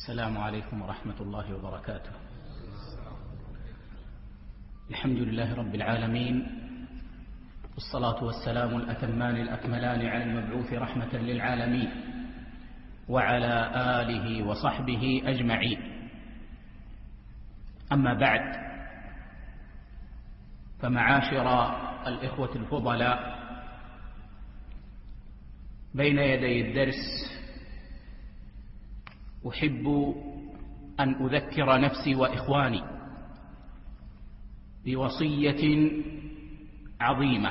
السلام عليكم ورحمة الله وبركاته. الحمد لله رب العالمين والصلاة والسلام الأتمان الأكملان على المبعوث رحمة للعالمين وعلى آله وصحبه أجمعين. أما بعد فمعاشر الإخوة الفضلاء بين يدي الدرس أحب أن أذكر نفسي وإخواني بوصية عظيمة.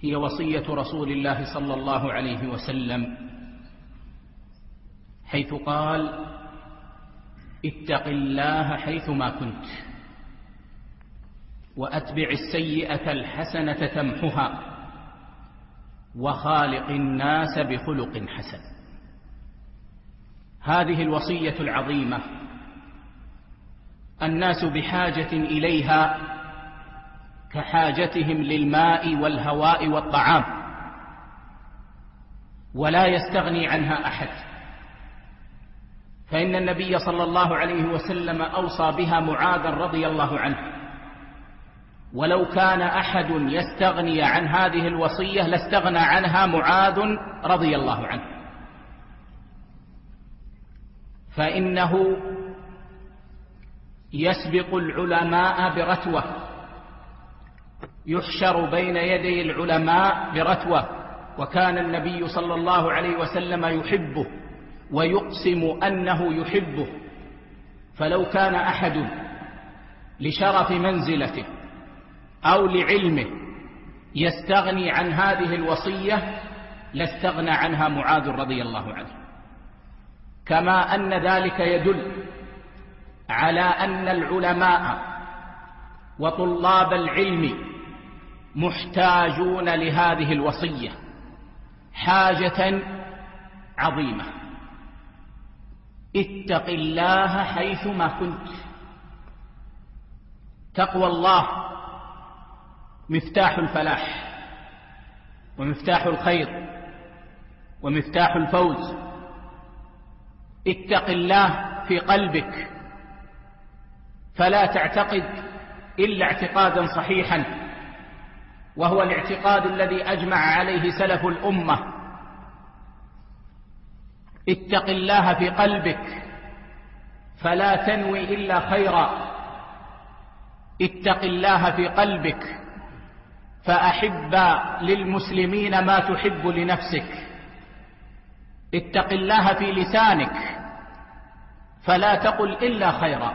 هي وصية رسول الله صلى الله عليه وسلم حيث قال اتق الله حيثما كنت وأتبع السيئة الحسنة تمحها وخالق الناس بخلق حسن. هذه الوصية العظيمة. الناس بحاجة إليها كحاجتهم للماء والهواء والطعام ولا يستغني عنها أحد. فإن النبي صلى الله عليه وسلم أوصى بها معاذا رضي الله عنه. ولو كان أحد يستغني عن هذه الوصية لاستغنى عنها معاذ رضي الله عنه. فإنه يسبق العلماء برتوة. يحشر بين يدي العلماء برتوة. وكان النبي صلى الله عليه وسلم يحبه ويقسم أنه يحبه. فلو كان أحد لشرف منزلته أو لعلمه يستغني عن هذه الوصية لاستغنى عنها معاذ رضي الله عنه. كما أن ذلك يدل على أن العلماء وطلاب العلم محتاجون لهذه الوصية حاجة عظيمة. اتق الله حيثما كنت. تقوى الله مفتاح الفلاح ومفتاح الخير ومفتاح الفوز. اتق الله في قلبك فلا تعتقد إلا اعتقادا صحيحا وهو الاعتقاد الذي أجمع عليه سلف الأمة. اتق الله في قلبك فلا تنوي إلا خيرا. اتق الله في قلبك فأحب للمسلمين ما تحب لنفسك. اتق الله في لسانك فلا تقل إلا خيرا.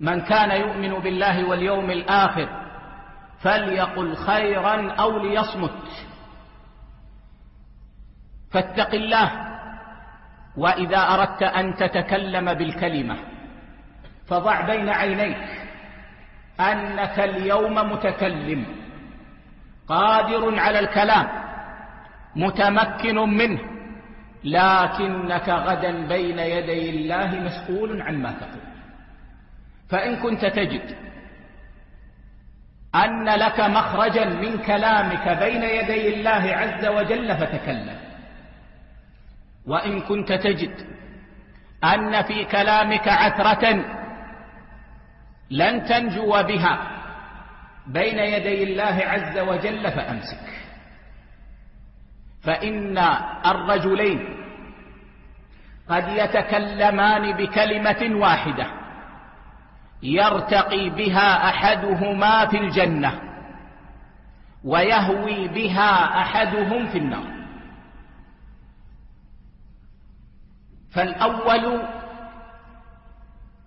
من كان يؤمن بالله واليوم الآخر فليقل خيرا أو ليصمت. فاتق الله وإذا أردت أن تتكلم بالكلمة فضع بين عينيك أنك اليوم متكلم قادر على الكلام متمكن منه لكنك غدا بين يدي الله مسؤول عما تقول. فإن كنت تجد أن لك مخرجا من كلامك بين يدي الله عز وجل فتكلم. وإن كنت تجد أن في كلامك عثرة لن تنجو بها بين يدي الله عز وجل فأمسك. فإن الرجلين قد يتكلمان بكلمة واحدة يرتقي بها أحدهما في الجنة ويهوي بها أحدهم في النار. فالأول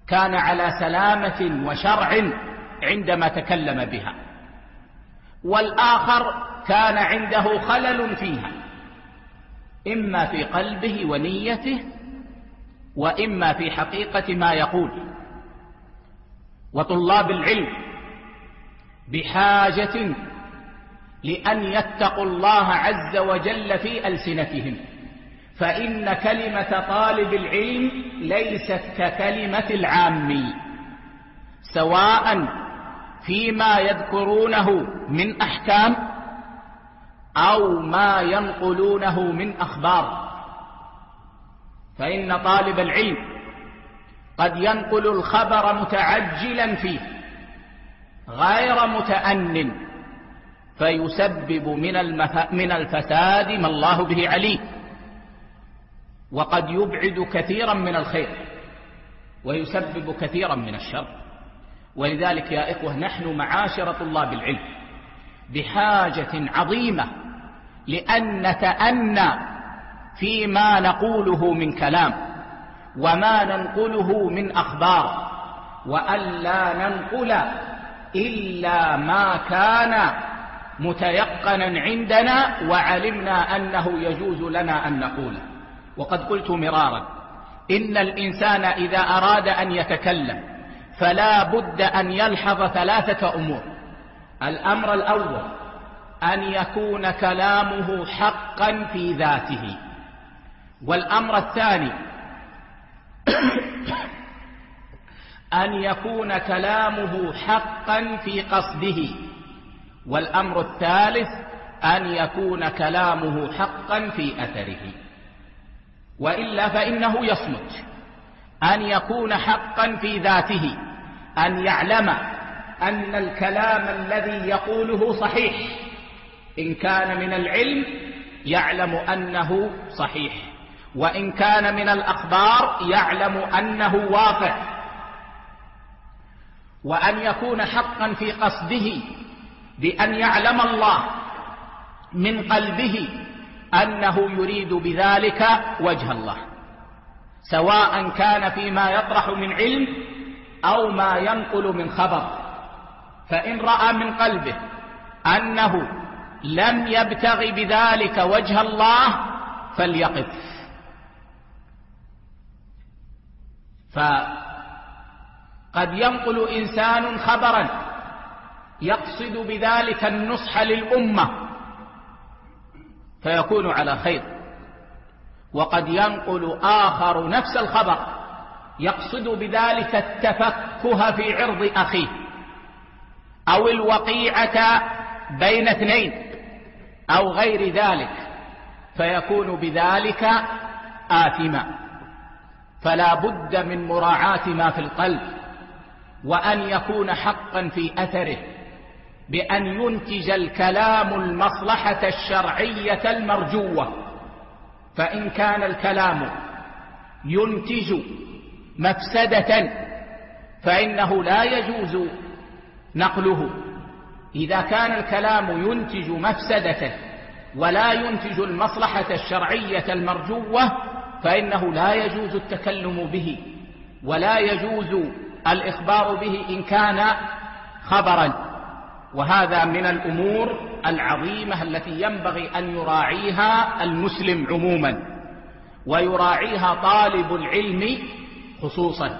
كان على سلامة وشرع عندما تكلم بها والآخر كان عنده خلل فيها. إما في قلبه ونيته وإما في حقيقة ما يقول. وطلاب العلم بحاجة لأن يتقوا الله عز وجل في ألسنتهم. فإن كلمة طالب العلم ليست ككلمة العامي سواء فيما يذكرونه من أحكام أو ما ينقلونه من أخبار. فإن طالب العلم قد ينقل الخبر متعجلا فيه غير متأن فيسبب من, الفساد ما الله به عليم. وقد يبعد كثيرا من الخير ويسبب كثيرا من الشر. ولذلك يا إخوة نحن معاشر طلاب العلم بحاجة عظيمة لأن نتأنى فيما نقوله من كلام وما ننقله من أخبار وألا ننقل إلا ما كان متيقنا عندنا وعلمنا أنه يجوز لنا أن نقوله وقد قلت مرارا إن الإنسان إذا أراد أن يتكلم فلا بد أن يلحظ ثلاثة أمور. الأمر الأول أن يكون كلامه حقا في ذاته. والأمر الثاني أن يكون كلامه حقا في قصده. والأمر الثالث أن يكون كلامه حقا في أثره. وإلا فإنه يصمت. أن يكون حقا في ذاته. أن يعلم أن الكلام الذي يقوله صحيح. إن كان من العلم يعلم أنه صحيح وإن كان من الأخبار يعلم أنه واقع وأن يكون حقا في قصده بأن يعلم الله من قلبه أنه يريد بذلك وجه الله سواء كان فيما يطرح من علم أو ما ينقل من خبر فإن رأى من قلبه أنه لم يبتغ بذلك وجه الله فليقف. فقد ينقل إنسان خبرا يقصد بذلك النصح للأمة فيكون على خير. وقد ينقل آخر نفس الخبر يقصد بذلك التفكه في عرض أخيه أو الوقيعة بين اثنين. أو غير ذلك فيكون بذلك آثما. فلا بد من مراعاة ما في القلب وأن يكون حقا في أثره بأن ينتج الكلام المصلحة الشرعية المرجوة. فإن كان الكلام ينتج مفسدة فإنه لا يجوز نقله. إذا كان الكلام ينتج مفسدة ولا ينتج المصلحة الشرعية المرجوة فإنه لا يجوز التكلم به ولا يجوز الإخبار به إن كان خبرا. وهذا من الأمور العظيمة التي ينبغي أن يراعيها المسلم عموما ويراعيها طالب العلم خصوصا.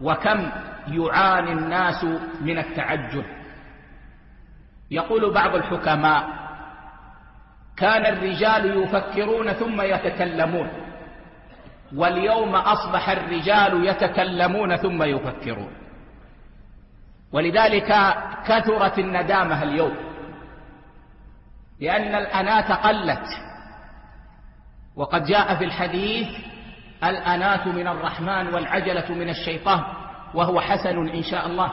وكم يعاني الناس من التعجل. يقول بعض الحكماء كان الرجال يفكرون ثم يتكلمون واليوم أصبح الرجال يتكلمون ثم يفكرون. ولذلك كثرت الندامة اليوم لأن الأنات قلت وقد جاء في الحديث الأنات من الرحمن والعجلة من الشيطان وهو حسن إن شاء الله.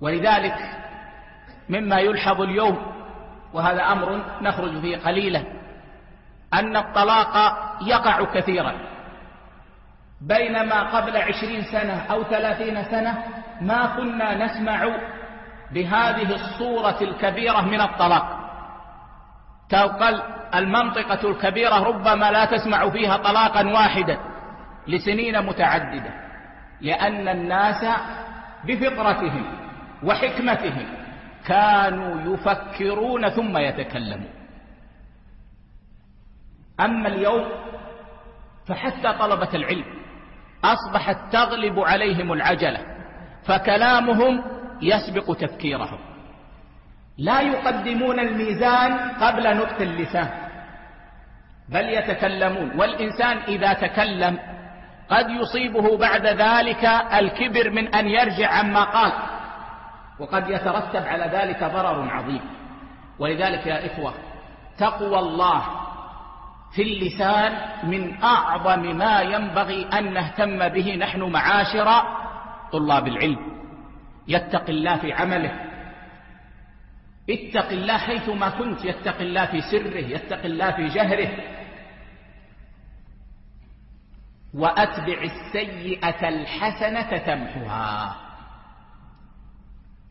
ولذلك مما يلحظ اليوم وهذا أمر نخرج فيه قليلا أن الطلاق يقع كثيرا. بينما قبل عشرين سنة أو ثلاثين سنة ما كنا نسمع بهذه الصورة الكبيرة من الطلاق. تقل المنطقة الكبيرة ربما لا تسمع فيها طلاقا واحدا لسنين متعددة لأن الناس بفطرتهم وحكمتهم كانوا يفكرون ثم يتكلمون. أما اليوم فحتى طلبة العلم أصبحت تغلب عليهم العجلة فكلامهم يسبق تفكيرهم. لا يقدمون الميزان قبل نطق اللسان بل يتكلمون. والإنسان إذا تكلم قد يصيبه بعد ذلك الكبر من أن يرجع عما قال. وقد يترتب على ذلك ضرر عظيم. ولذلك يا إخوة تقوى الله في اللسان من أعظم ما ينبغي أن نهتم به نحن معاشر طلاب العلم. يتق الله في عمله. اتق الله حيثما كنت يتق الله في سره يتق الله في جهره. وأتبع السيئة الحسنة تمحها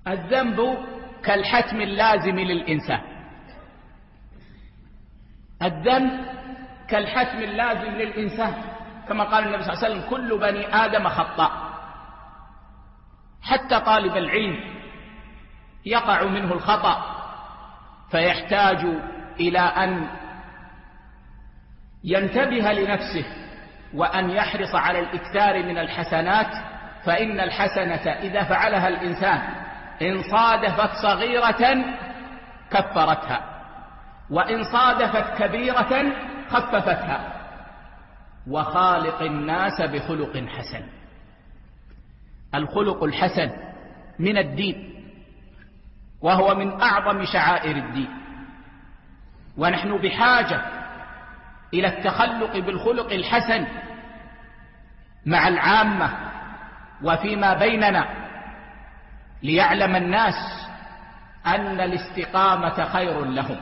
الذنب كالحتم اللازم للإنسان. الذنب كالحتم اللازم للإنسان. كما قال النبي صلى الله عليه وسلم كل بني آدم خطاء. حتى طالب العلم يقع منه الخطأ فيحتاج إلى أن ينتبه لنفسه وأن يحرص على الإكثار من الحسنات فإن الحسنة إذا فعلها الإنسان إن صادفت صغيرة كفرتها وإن صادفت كبيرة خففتها. وخالق الناس بخلق حسن. الخلق الحسن من الدين وهو من أعظم شعائر الدين. ونحن بحاجة إلى التخلق بالخلق الحسن مع العامة وفيما بيننا. ليعلم الناس أن الاستقامة خير لهم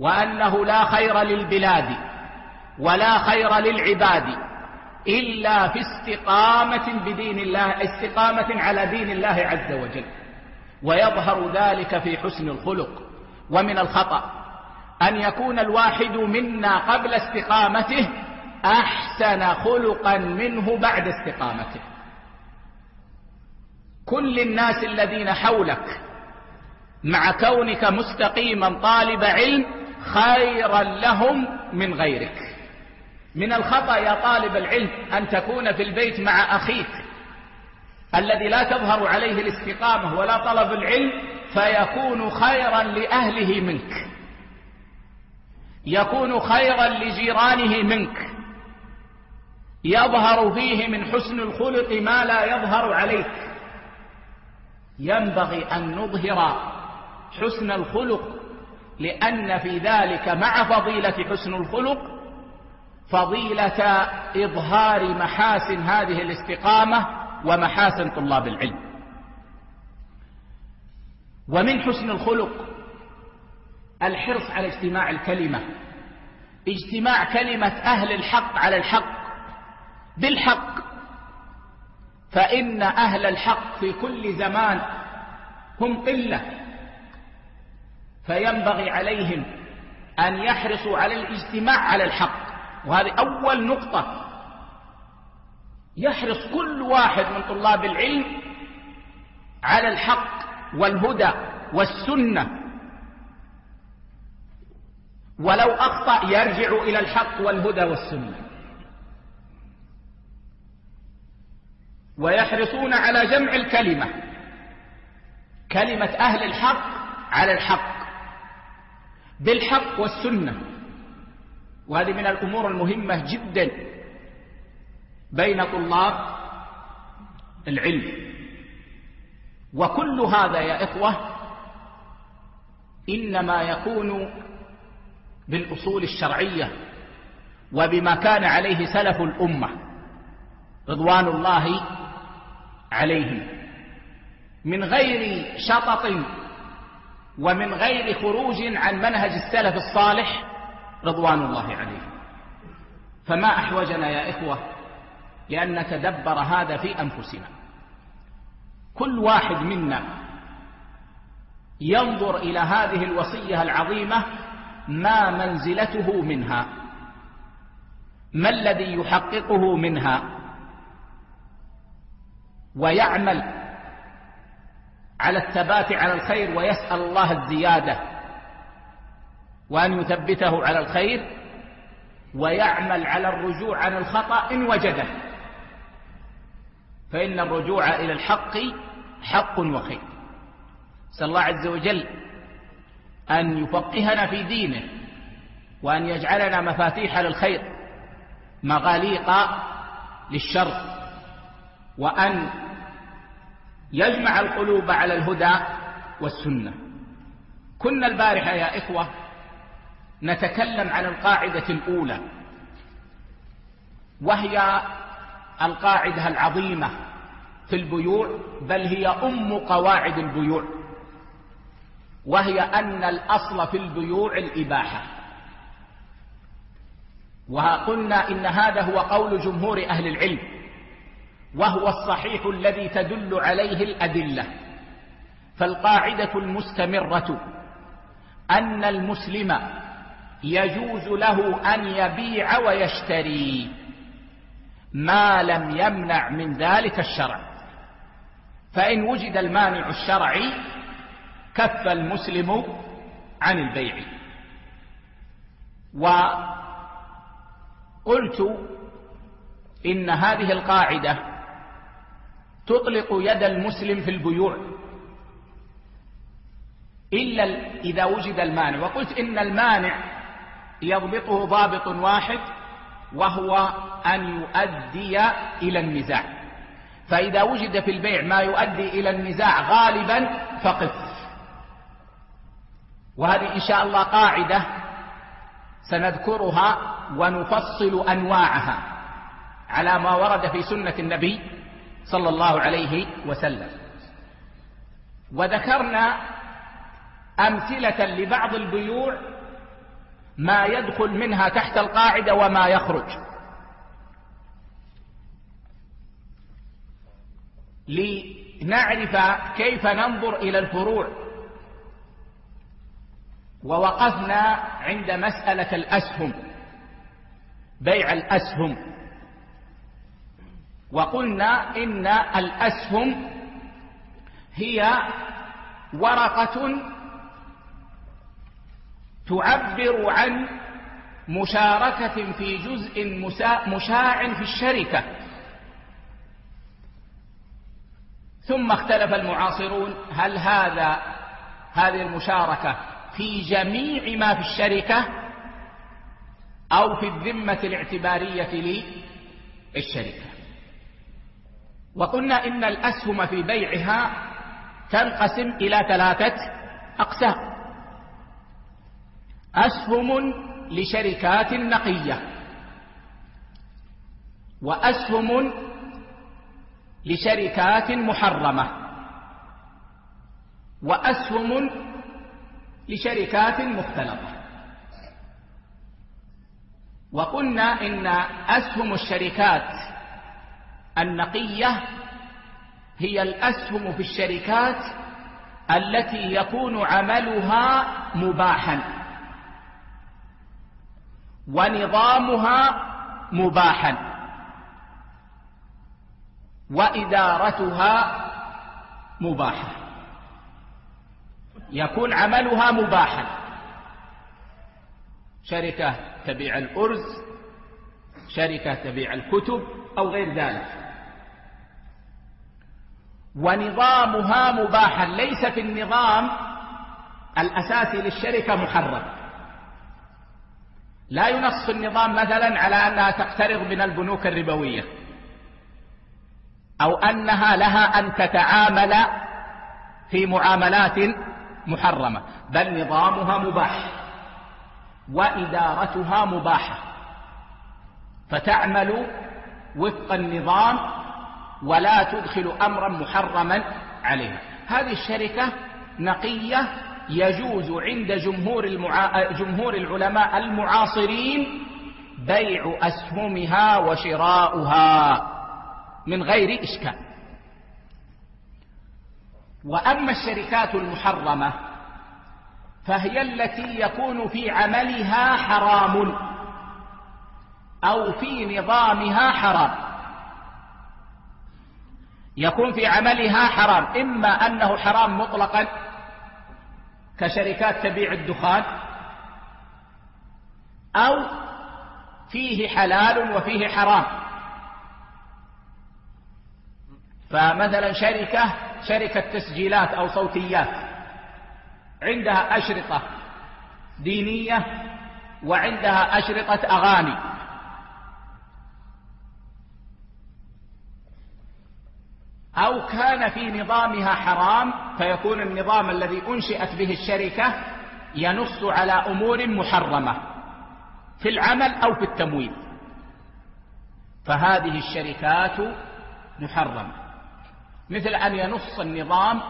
وأنه لا خير للبلاد ولا خير للعباد إلا في استقامة بدين الله استقامة على دين الله عز وجل. ويظهر ذلك في حسن الخلق ومن الخطأ أن يكون الواحد منا قبل استقامته أحسن خلقا منه بعد استقامته. كل الناس الذين حولك مع كونك مستقيما طالب علم خيرا لهم من غيرك. من الخطأ يا طالب العلم أن تكون في البيت مع أخيك الذي لا تظهر عليه الاستقامة ولا طلب العلم فيكون خيرا لأهله منك. يكون خيرا لجيرانه منك. يظهر فيه من حسن الخلق ما لا يظهر عليك. ينبغي أن نظهر حسن الخلق لأن في ذلك مع فضيلة حسن الخلق فضيلة إظهار محاسن هذه الاستقامة ومحاسن طلاب العلم. ومن حسن الخلق الحرص على اجتماع الكلمة اجتماع كلمة أهل الحق على الحق بالحق. فإن أهل الحق في كل زمان هم قلة. فينبغي عليهم أن يحرصوا على الاجتماع على الحق. وهذه أول نقطة. يحرص كل واحد من طلاب العلم على الحق والهدى والسنة. ولو أخطأ يرجع إلى الحق والهدى والسنة. ويحرصون على جمع الكلمة. كلمة أهل الحق على الحق. بالحق والسنة. وهذه من الأمور المهمة جدا بين طلاب العلم. وكل هذا يا إخوة إنما يكون بالأصول الشرعية وبما كان عليه سلف الأمة. رضوان الله عليهم من غير شطط ومن غير خروج عن منهج السلف الصالح رضوان الله عليهم فما أحوجنا يا إخوة لأن نتدبر هذا في أنفسنا. كل واحد منا ينظر إلى هذه الوصية العظيمة ما منزلته منها؟ ما الذي يحققه منها؟ ويعمل على الثبات على الخير ويسأل الله الزيادة وأن يثبته على الخير ويعمل على الرجوع عن الخطأ إن وجده. فإن الرجوع إلى الحق حق وخير. نسأل الله عز وجل أن يفقهنا في دينه وأن يجعلنا مفاتيح للخير مغاليق للشر وأن يجمع القلوب على الهدى والسنة. كنا البارحة يا إخوة نتكلم عن القاعدة الأولى وهي القاعدة العظيمة في البيوع بل هي أم قواعد البيوع وهي أن الأصل في البيوع الإباحة. وقلنا إن هذا هو قول جمهور أهل العلم وهو الصحيح الذي تدل عليه الأدلة. فالقاعدة المستمرة أن المسلم يجوز له أن يبيع ويشتري ما لم يمنع من ذلك الشرع. فإن وجد المانع الشرعي كف المسلم عن البيع. وقلت إن هذه القاعدة تطلق يد المسلم في البيوع. إلا إذا وجد المانع. وقلت إن المانع يضبطه ضابط واحد وهو أن يؤدي إلى النزاع. فإذا وجد في البيع ما يؤدي إلى النزاع غالبا فقف. وهذه إن شاء الله قاعدة سنذكرها ونفصل أنواعها على ما ورد في سنة النبي صلى الله عليه وسلم. وذكرنا أمثلة لبعض البيوع ما يدخل منها تحت القاعدة وما يخرج. لنعرف كيف ننظر إلى الفروع. ووقفنا عند مسألة الأسهم بيع الأسهم. وقلنا إن الأسهم هي ورقة تعبر عن مشاركة في جزء مشاع في الشركة. ثم اختلف المعاصرون هل هذا هذه المشاركة في جميع ما في الشركة أو في الذمة الاعتبارية للشركة. وقلنا إن الأسهم في بيعها تنقسم إلى ثلاثة أقسام. أسهم لشركات نقية وأسهم لشركات محرمة وأسهم لشركات مختلطة. وقلنا إن أسهم الشركات النقية هي الأسهم في الشركات التي يكون عملها مباحا. ونظامها مباحا. وإدارتها مباحة يكون عملها مباحا. شركة تبيع الأرز شركة تبيع الكتب أو غير ذلك. ونظامها مباحا. ليس في النظام الأساسي للشركة محرم لا ينص النظام مثلا على أنها تقترض من البنوك الربوية. أو أنها لها أن تتعامل في معاملات محرمة. بل نظامها مباح. وإدارتها مباحة. فتعمل وفق النظام ولا تدخل أمرا محرما عليها. هذه الشركة نقية يجوز عند جمهور, المعا... جمهور العلماء المعاصرين بيع أسهمها وشراؤها من غير إشكال. وأما الشركات المحرمة فهي التي يكون في عملها حرام أو في نظامها حرام. يكون في عملها حرام إما أنه حرام مطلقا كشركات تبيع الدخان أو فيه حلال وفيه حرام. فمثلا شركة شركة تسجيلات أو صوتيات عندها أشرطة دينية وعندها أشرطة أغاني. أو كان في نظامها حرام فيكون النظام الذي أنشئت به الشركة ينص على أمور محرمة في العمل أو في التمويل. فهذه الشركات محرمة. مثل أن ينص النظام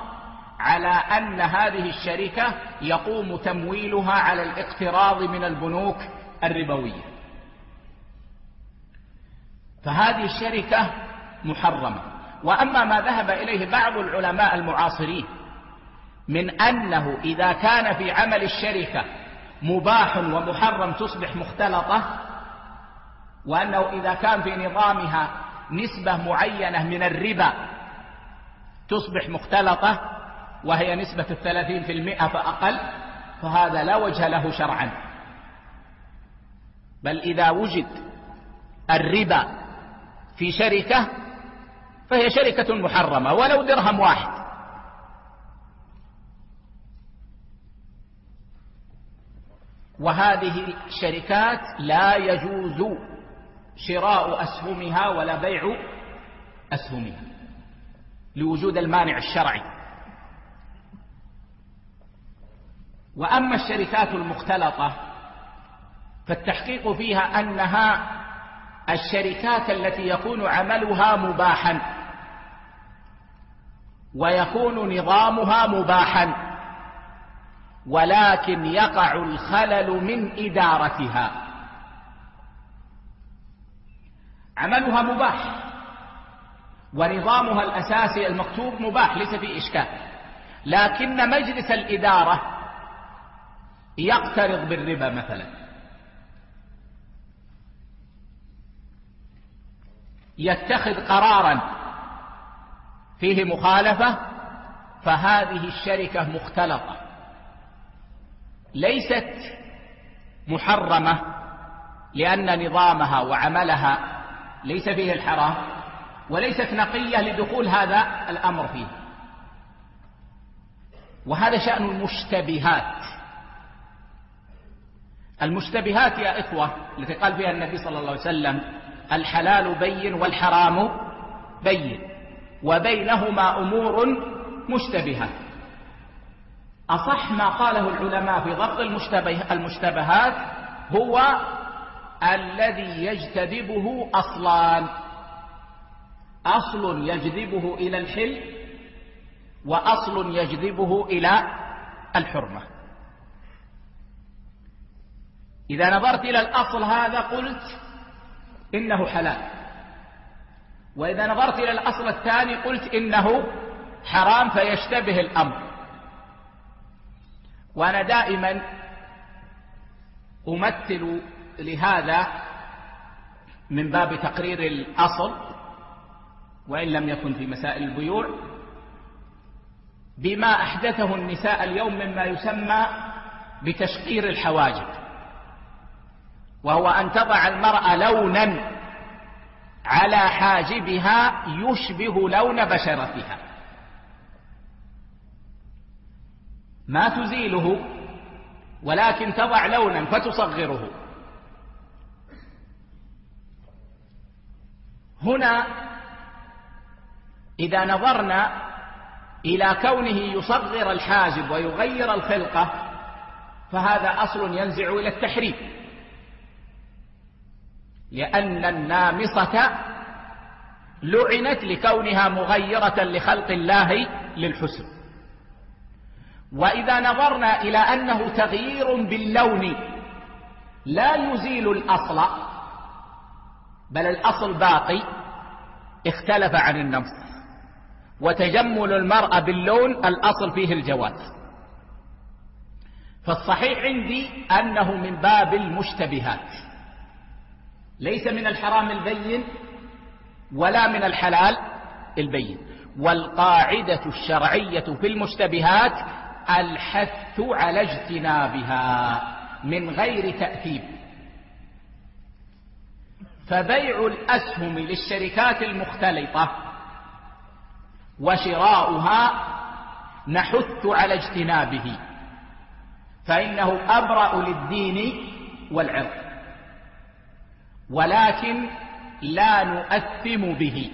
على أن هذه الشركة يقوم تمويلها على الاقتراض من البنوك الربوية. فهذه الشركة محرمة. وأما ما ذهب إليه بعض العلماء المعاصرين من أنه إذا كان في عمل الشركة مباح ومحرم تصبح مختلطة وأنه إذا كان في نظامها نسبة معينة من الربا تصبح مختلطة وهي نسبة الثلاثين في المئة فأقل فهذا لا وجه له شرعا. بل إذا وجد الربا في شركة فهي شركة محرمة ولو درهم واحد. وهذه الشركات لا يجوز شراء أسهمها ولا بيع أسهمها لوجود المانع الشرعي. وأما الشركات المختلطة فالتحقيق فيها أنها الشركات التي يكون عملها مباحا. ويكون نظامها مباحا ولكن يقع الخلل من إدارتها. عملها مباح ونظامها الأساسي المكتوب مباح ليس فيه إشكال. لكن مجلس الإدارة يقترض بالربا مثلا. يتخذ قرارا فيه مخالفة فهذه الشركة مختلطة. ليست محرمة لأن نظامها وعملها ليس فيه الحرام وليست نقية لدخول هذا الأمر فيه. وهذا شأن المشتبهات. المشتبهات يا إخوة التي قال فيها النبي صلى الله عليه وسلم الحلال بين والحرام بين. وبينهما أمور مشتبهات أصح ما قاله العلماء في ضبط المشتبه المشتبهات هو الذي يجتذبه أصلان. أصل يجذبه إلى الحل وأصل يجذبه إلى الحرمة. إذا نظرت إلى الأصل هذا قلت إنه حلال. وإذا نظرت إلى الأصل الثاني قلت إنه حرام فيشتبه الأمر. وأنا دائما أمثل لهذا من باب تقرير الأصل وإن لم يكن في مسائل البيوع بما أحدثه النساء اليوم مما يسمى بتشقير الحواجب وهو أن تضع المرأة لونا على حاجبها يشبه لون بشرتها. ما تزيله ولكن تضع لونا فتصغره. هنا إذا نظرنا إلى كونه يصغر الحاجب ويغير الخلقة فهذا أصل ينزع إلى التحريم. لأن النامصة لعنت لكونها مغيرة لخلق الله للحسن. وإذا نظرنا إلى أنه تغيير باللون لا يزيل الأصل بل الأصل باقي اختلف عن النمص. وتجمل المرأة باللون الأصل فيه الجواز فالصحيح عندي أنه من باب المشتبهات. ليس من الحرام البين ولا من الحلال البين. والقاعدة الشرعية في المشتبهات الحث على اجتنابها من غير تأثيب. فبيع الأسهم للشركات المختلطة وشراؤها نحث على اجتنابه فإنه أبرأ للدين والعرض. ولكن لا نؤثم به.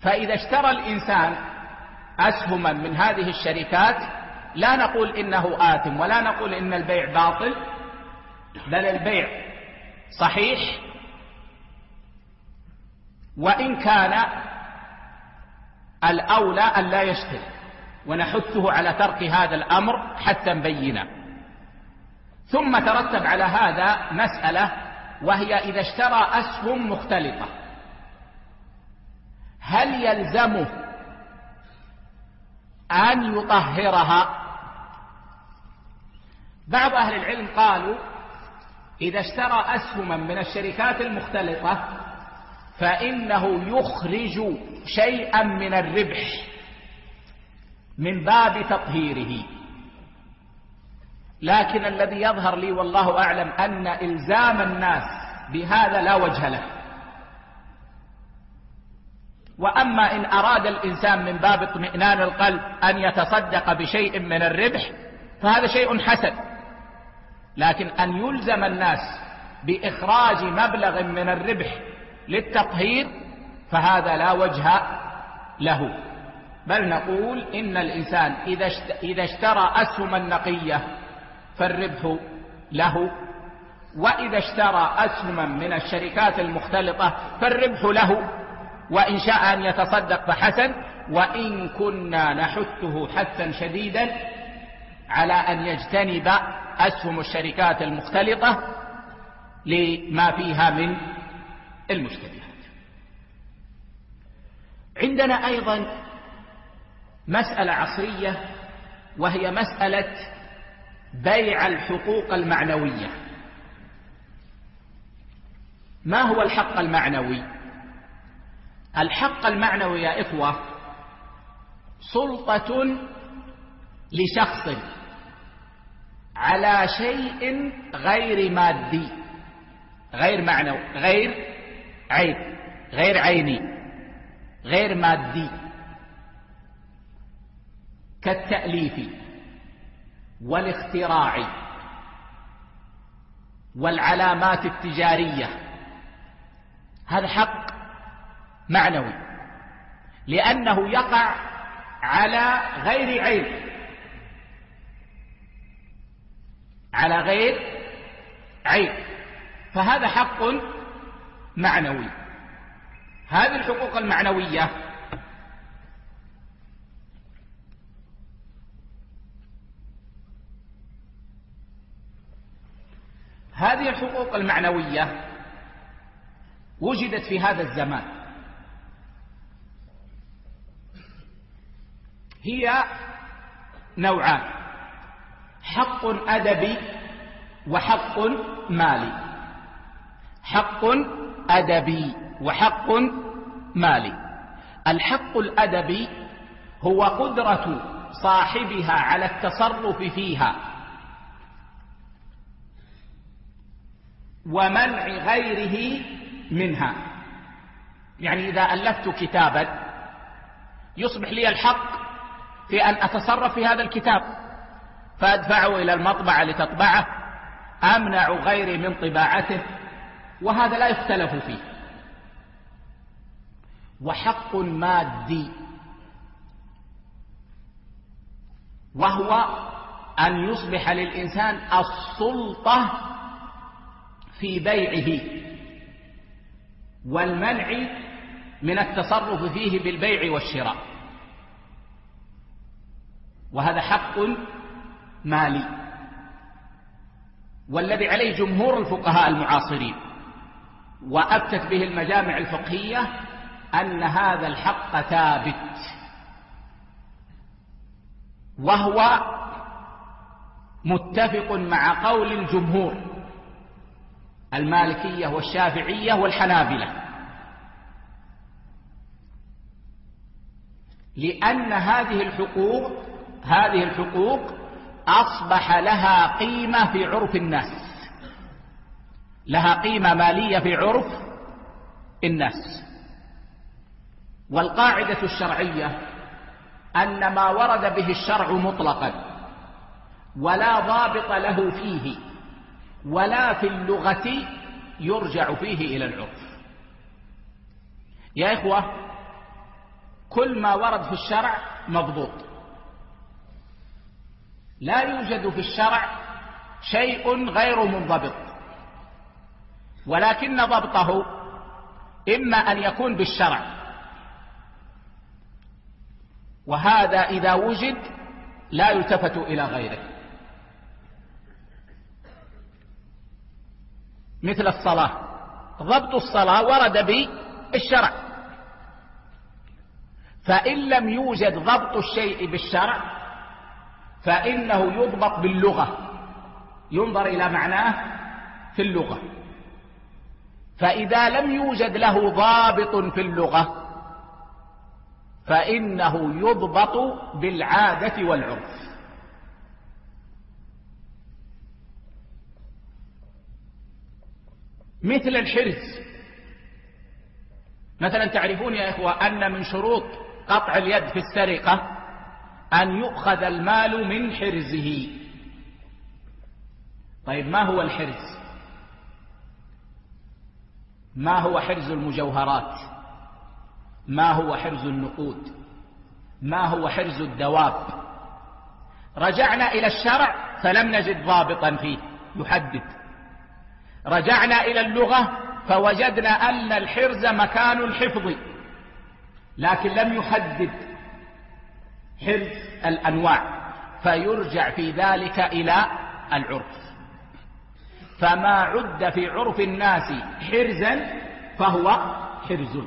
فإذا اشترى الإنسان أسهما من هذه الشركات لا نقول إنه آثم ولا نقول إن البيع باطل بل البيع صحيح. وإن كان الأولى أن لا يشتري ونحثه على ترك هذا الأمر حتى بينا. ثم ترتب على هذا مسألة وهي إذا اشترى أسهم مختلطة. هل يلزمه أن يطهرها؟ بعض أهل العلم قالوا إذا اشترى أسهما من الشركات المختلطة فإنه يخرج شيئا من الربح من باب تطهيره. لكن الذي يظهر لي والله أعلم أن إلزام الناس بهذا لا وجه له. وأما إن أراد الإنسان من باب اطمئنان القلب أن يتصدق بشيء من الربح فهذا شيء حسن. لكن أن يلزم الناس بإخراج مبلغ من الربح للتطهير فهذا لا وجه له. بل نقول إن الإنسان إذا اشترى أسهما نقية فالربح له. وإذا اشترى أسهما من الشركات المختلطة فالربح له. وإن شاء أن يتصدق فحسن. وإن كنا نحثه حثا شديدا على أن يجتنب أسهم الشركات المختلطة لما فيها من المشتبهات عندنا أيضا مسألة عصرية وهي مسألة بيع الحقوق المعنوية. ما هو الحق المعنوي؟ الحق المعنوي يا إخوة سلطة لشخص على شيء غير مادي غير معنوي غير عين غير عيني غير مادي. كالتأليف. والاختراع والعلامات التجارية. هذا حق معنوي لأنه يقع على غير عين على غير عين فهذا حق معنوي. هذه الحقوق المعنوية هذه الحقوق المعنوية وجدت في هذا الزمان. هي نوعان حق أدبي وحق مالي. حق أدبي وحق مالي. الحق الأدبي هو قدرة صاحبها على التصرف فيها. ومنع غيره منها. يعني إذا ألفت كتابا يصبح لي الحق في أن أتصرف في هذا الكتاب فأدفعه إلى المطبعة لتطبعه أمنع غيري من طباعته وهذا لا يختلف فيه. وحق مادي وهو أن يصبح للإنسان السلطة في بيعه والمنع من التصرف فيه بالبيع والشراء. وهذا حق مالي والذي عليه جمهور الفقهاء المعاصرين. وأفتت به المجامع الفقهية أن هذا الحق ثابت وهو متفق مع قول الجمهور. المالكية والشافعية والحنابلة. لأن هذه الحقوق هذه الحقوق أصبح لها قيمة في عرف الناس. لها قيمة مالية في عرف الناس. والقاعدة الشرعية أن ما ورد به الشرع مطلقا ولا ضابط له فيه. ولا في اللغة يرجع فيه إلى العرف. يا إخوة كل ما ورد في الشرع مضبوط. لا يوجد في الشرع شيء غير منضبط. ولكن ضبطه إما أن يكون بالشرع. وهذا إذا وجد لا يلتفت إلى غيره. مثل الصلاة. ضبط الصلاة ورد بالشرع. فإن لم يوجد ضبط الشيء بالشرع فإنه يضبط باللغة. ينظر إلى معناه في اللغة. فإذا لم يوجد له ضابط في اللغة فإنه يضبط بالعادة والعرف. مثل الحرز. مثلا تعرفون يا إخوة أن من شروط قطع اليد في السرقة أن يؤخذ المال من حرزه. طيب ما هو الحرز؟ ما هو حرز المجوهرات؟ ما هو حرز النقود؟ ما هو حرز الدواب؟ رجعنا إلى الشرع فلم نجد ضابطا فيه. يحدد. رجعنا إلى اللغة فوجدنا أن الحرز مكان الحفظ. لكن لم يحدد حرز الأنواع فيرجع في ذلك إلى العرف. فما عد في عرف الناس حرزا فهو حرز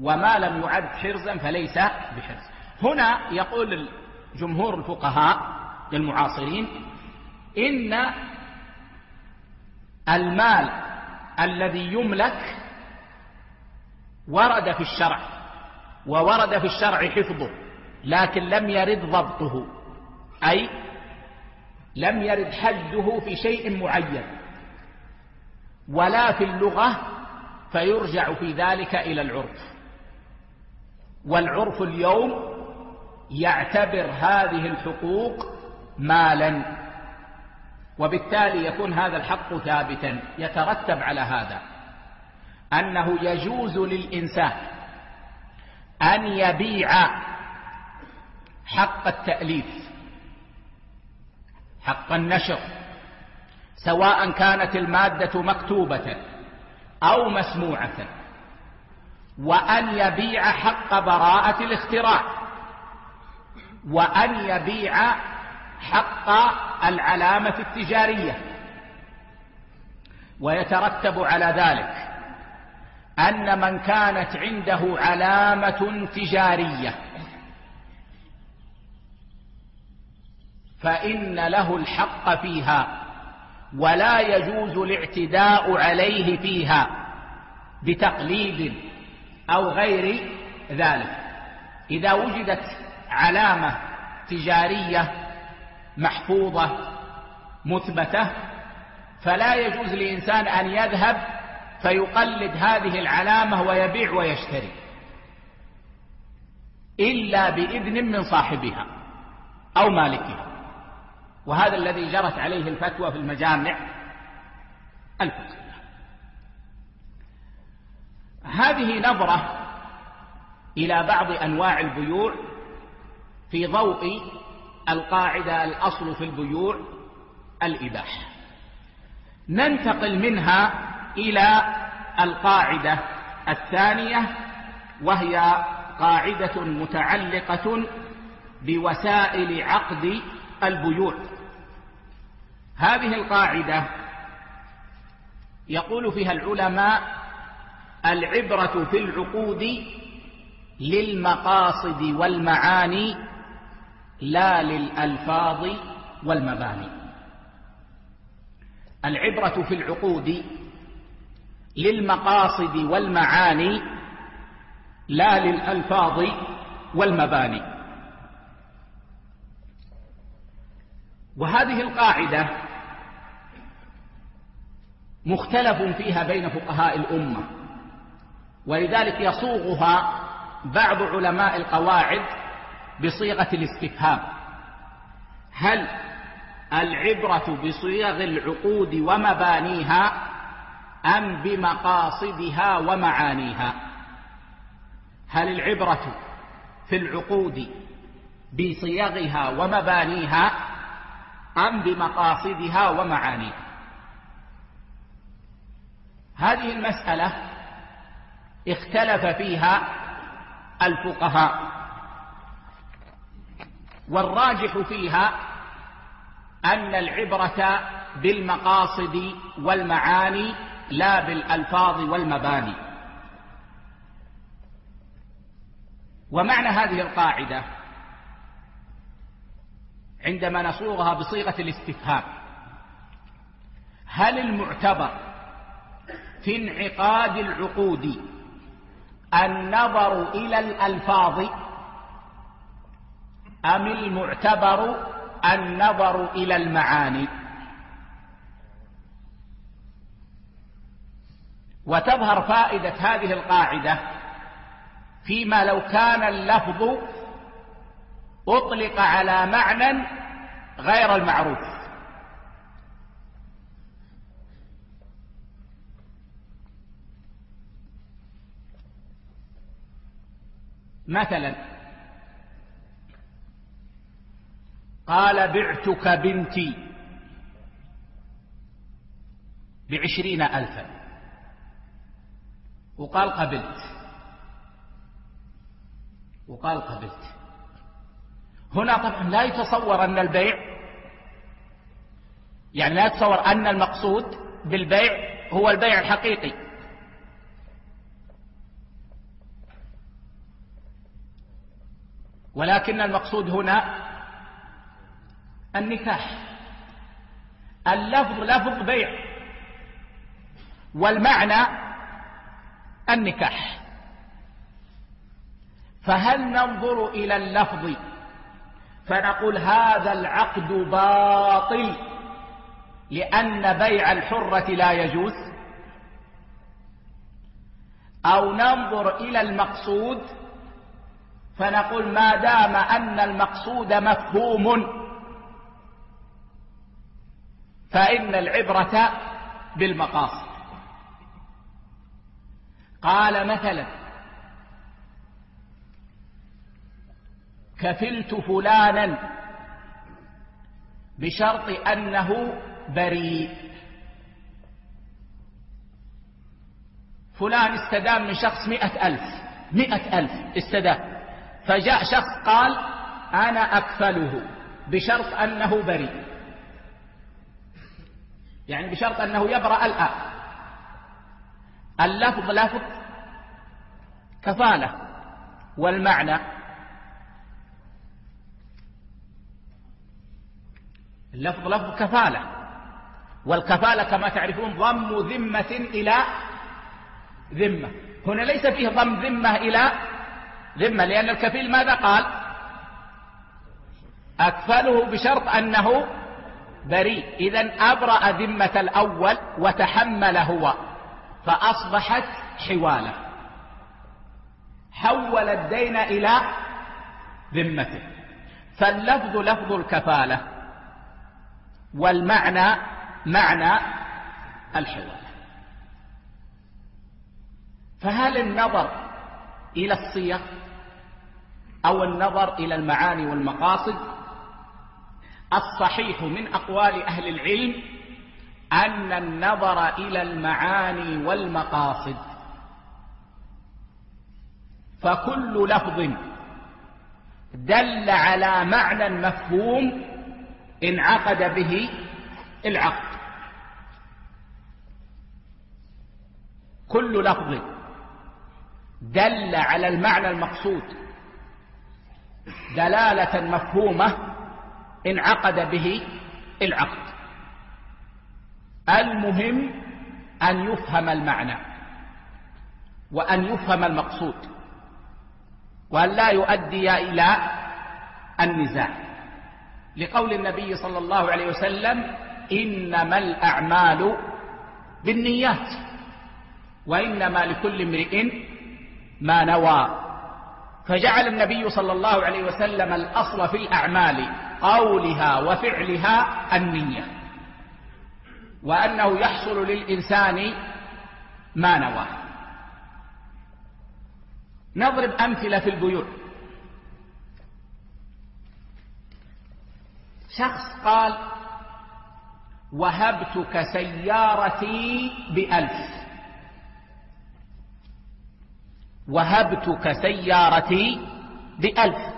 وما لم يعد حرزا فليس بحرز. هنا يقول جمهور الفقهاء المعاصرين إن المال الذي يملك ورد في الشرع وورد في الشرع حفظه لكن لم يرد ضبطه أي لم يرد حده في شيء معين. ولا في اللغة فيرجع في ذلك إلى العرف. والعرف اليوم يعتبر هذه الحقوق مالا. وبالتالي يكون هذا الحق ثابتا يترتب على هذا. أنه يجوز للإنسان أن يبيع حق التأليف حق النشر سواء كانت المادة مكتوبة أو مسموعة وأن يبيع حق براءة الاختراع وأن يبيع حق العلامة التجارية. ويترتب على ذلك أن من كانت عنده علامة تجارية فإن له الحق فيها ولا يجوز الاعتداء عليه فيها بتقليد أو غير ذلك. إذا وجدت علامة تجارية محفوظة مثبتة فلا يجوز لإنسان أن يذهب فيقلد هذه العلامة ويبيع ويشتري. إلا بإذن من صاحبها أو مالكها. وهذا الذي جرت عليه الفتوى في المجامع الفقهية. هذه نظرة إلى بعض أنواع البيوع في ضوء القاعدة الأصل في البيوع الإباحة. ننتقل منها إلى القاعدة الثانية وهي قاعدة متعلقة بوسائل عقد البيوع. هذه القاعدة يقول فيها العلماء العبرة في العقود للمقاصد والمعاني لا للألفاظ والمباني. العبرة في العقود للمقاصد والمعاني لا للألفاظ والمباني. وهذه القاعدة مختلف فيها بين فقهاء الأمة ولذلك يصوغها بعض علماء القواعد بصيغة الاستفهام. هل العبرة بصيغ العقود ومبانيها أم بمقاصدها ومعانيها؟ هل العبرة في العقود بصيغها ومبانيها أم بمقاصدها ومعانيها؟ هذه المسألة اختلف فيها الفقهاء. والراجح فيها أن العبرة بالمقاصد والمعاني لا بالألفاظ والمباني. ومعنى هذه القاعدة عندما نصوغها بصيغة الاستفهام هل المعتبر في انعقاد العقود النظر إلى الألفاظ أم المعتبر النظر إلى المعاني؟ وتظهر فائدة هذه القاعدة فيما لو كان اللفظ أطلق على معنى غير المعروف. مثلا قال بعتك بنتي بعشرين ألفا. وقال قبلت. وقال قبلت. هنا طبعا لا يتصور أن البيع يعني لا يتصور أن المقصود بالبيع هو البيع الحقيقي. ولكن المقصود هنا النكاح. اللفظ لفظ بيع. والمعنى النكاح. فهل ننظر إلى اللفظ فنقول هذا العقد باطل لأن بيع الحرة لا يجوز؟ أو ننظر إلى المقصود فنقول ما دام أن المقصود مفهوم فإن العبرة بالمقاصد. قال مثلا كفلت فلانا بشرط أنه بريء. فلان استدام من شخص مئة ألف مئة ألف استدام. فجاء شخص قال أنا أكفله بشرط أنه بريء. يعني بشرط أنه يبرأ الآن اللفظ لفظ كفالة والمعنى. اللفظ لفظ كفالة. والكفالة كما تعرفون ضم ذمة إلى ذمة. هنا ليس فيه ضم ذمة إلى ذمة لأن الكفيل ماذا قال؟ أكفله بشرط أنه بريء. إذا أبرأ ذمة الأول وتحمل هو فأصبحت حوالة حول الدين إلى ذمته. فاللفظ لفظ الكفالة والمعنى معنى الحوالة فهل النظر إلى الصيغ أو النظر إلى المعاني والمقاصد؟ الصحيح من أقوال أهل العلم أن النظر إلى المعاني والمقاصد. فكل لفظ دل على معنى مفهوم انعقد به العقد. كل لفظ دل على المعنى المقصود. دلالة مفهومة انعقد به العقد. المهم أن يفهم المعنى وأن يفهم المقصود وأن لا يؤدي إلى النزاع. لقول النبي صلى الله عليه وسلم إنما الأعمال بالنيات وإنما لكل امرئ ما نوى. فجعل النبي صلى الله عليه وسلم الأصل في الأعمال. قولها وفعلها النية. وأنه يحصل للإنسان ما نوى. نضرب أمثلة في البيوع شخص قال وهبتك سيارتي بألف. وهبتك سيارتي بألف.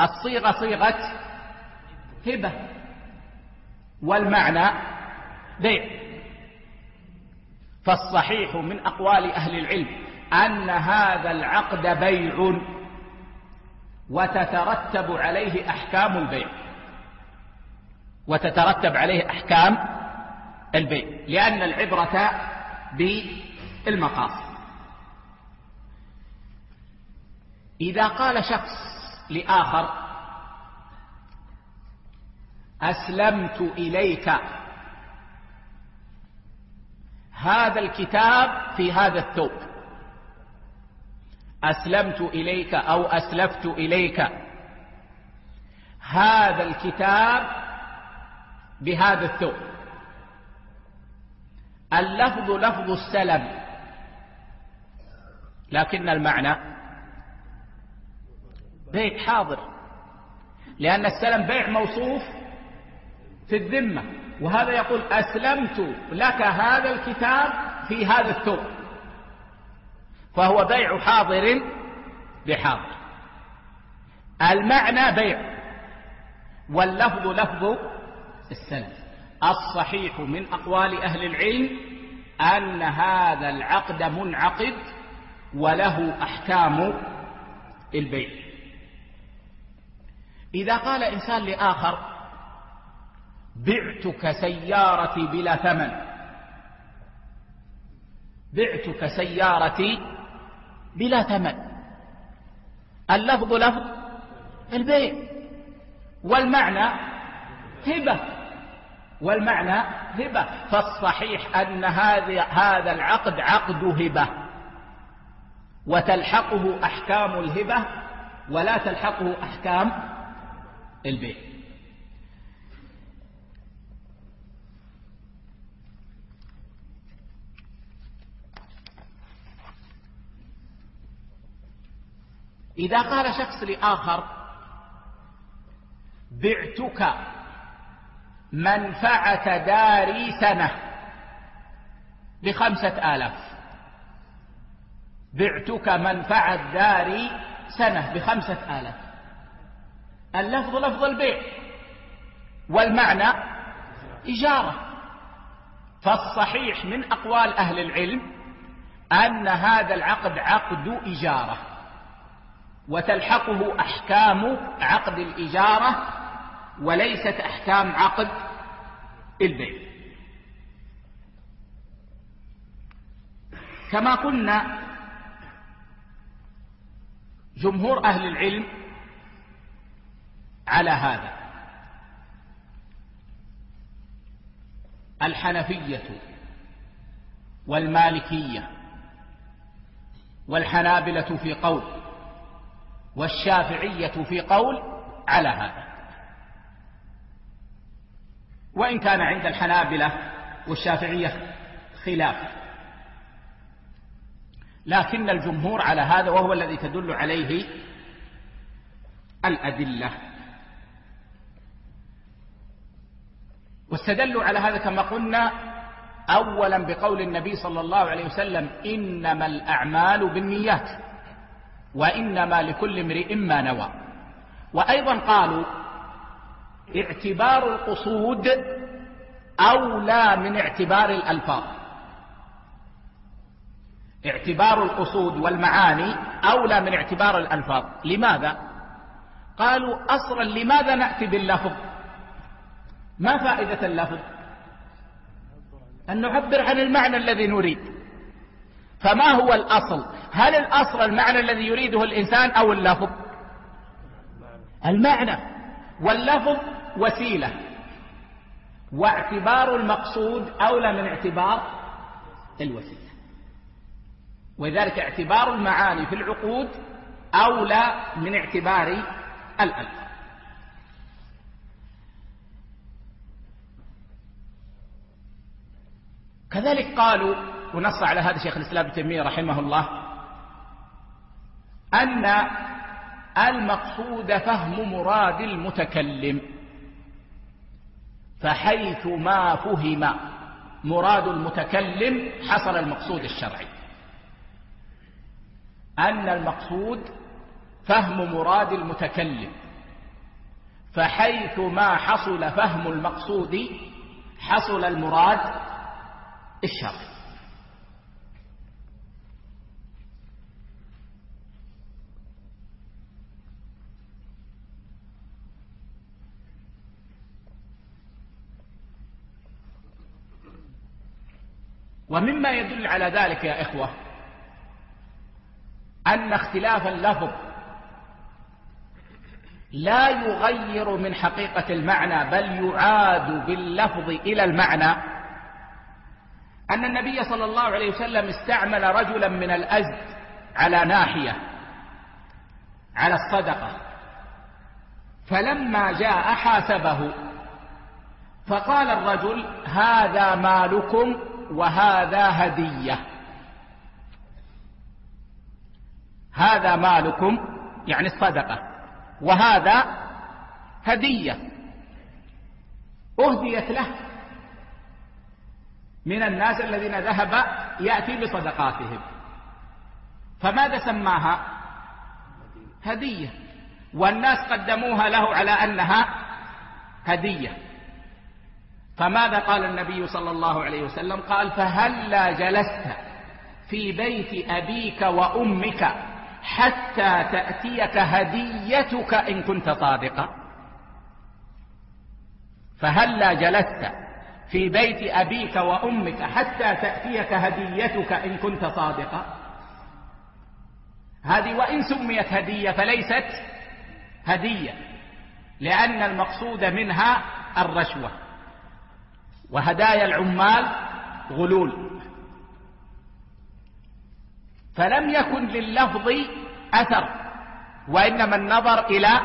الصيغة صيغة هبة. والمعنى بيع. فالصحيح من أقوال أهل العلم أن هذا العقد بيع وتترتب عليه أحكام البيع. وتترتب عليه أحكام البيع. لأن العبرة بالمقاصد. إذا قال شخص لآخر. أسلمت إليك. هذا الكتاب في هذا الثوب أسلمت إليك أو أسلفت إليك. هذا الكتاب بهذا الثوب اللفظ لفظ السلم. لكن المعنى بيع حاضر. لأن السلم بيع موصوف في الذمة. وهذا يقول أسلمت لك هذا الكتاب في هذا الثوب. فهو بيع حاضر بحاضر. المعنى بيع. واللفظ لفظ السلم. الصحيح من أقوال أهل العلم أن هذا العقد منعقد وله أحكام البيع. إذا قال إنسان لآخر بعتك سيارتي بلا ثمن. بعتك سيارتي بلا ثمن. اللفظ لفظ البيع. والمعنى هبة. والمعنى هبة. فالصحيح أن هذا العقد عقد هبة. وتلحقه أحكام الهبة ولا تلحقه أحكام البيع إذا قال شخص لآخر بعتك منفعة داري سنة بخمسة آلاف. بعتك منفعة داري سنة بخمسة آلاف. اللفظ لفظ البيع. والمعنى إجارة. فالصحيح من أقوال أهل العلم أن هذا العقد عقد إجارة وتلحقه أحكام عقد الإجارة وليست أحكام عقد البيع. كما قلنا جمهور أهل العلم على هذا. الحنفية والمالكية والحنابلة في قول والشافعية في قول على هذا. وإن كان عند الحنابلة والشافعية خلاف. لكن الجمهور على هذا وهو الذي تدل عليه الأدلة. واستدلوا على هذا كما قلنا أولا بقول النبي صلى الله عليه وسلم إنما الأعمال بالنيات وإنما لكل امرئ ما نوى. وأيضا قالوا اعتبار القصود أولى من اعتبار الألفاظ. اعتبار القصود والمعاني أولى من اعتبار الألفاظ. لماذا؟ قالوا أصلا لماذا نأتي باللفظ؟ ما فائدة اللفظ؟ أن نعبر عن المعنى الذي نريد. فما هو الأصل؟ هل الأصل المعنى الذي يريده الإنسان أو اللفظ؟ المعنى. واللفظ وسيلة. واعتبار المقصود أولى من اعتبار الوسيلة. ولذلك اعتبار المعاني في العقود أولى من اعتبار الألفاظ كذلك قالوا ونص على هذا شيخ الإسلام ابن تيمية رحمه الله أن المقصود فهم مراد المتكلم فحيث ما فهم مراد المتكلم حصل المقصود الشرعي. أن المقصود فهم مراد المتكلم فحيث ما حصل فهم المقصود حصل المراد الشرعي ومما يدل على ذلك يا إخوة أن اختلاف اللفظ لا يغير من حقيقة المعنى بل يعاد باللفظ إلى المعنى. أن النبي صلى الله عليه وسلم استعمل رجلا من الأزد على ناحية على الصدقة. فلما جاء حاسبه فقال الرجل هذا مالكم وهذا هدية. هذا مالكم يعني الصدقة وهذا هدية. أهديت له من الناس الذين ذهب يأتي بصدقاتهم. فماذا سماها؟ هدية. والناس قدموها له على أنها هدية. فماذا قال النبي صلى الله عليه وسلم؟ قال فهلا جلست في بيت أبيك وأمك حتى تأتيك هديتك إن كنت صادقا؟ فهلا جلست في بيت أبيك وأمك حتى تأتيك هديتك إن كنت صادقا. هذه وإن سميت هدية فليست هدية لأن المقصود منها الرشوة. وهدايا العمال غلول. فلم يكن لللفظ أثر وإنما النظر إلى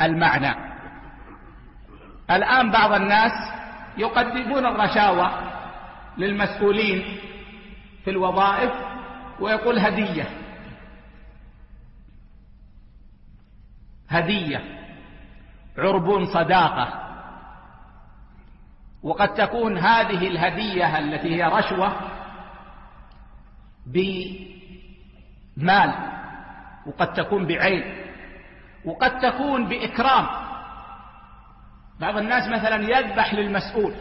المعنى. الآن بعض الناس يقدمون الرشاوى للمسؤولين في الوظائف ويقول هدية. هدية. عربون صداقة. وقد تكون هذه الهدية التي هي رشوة بمال وقد تكون بعين وقد تكون بإكرام. بعض الناس مثلا يذبح للمسؤول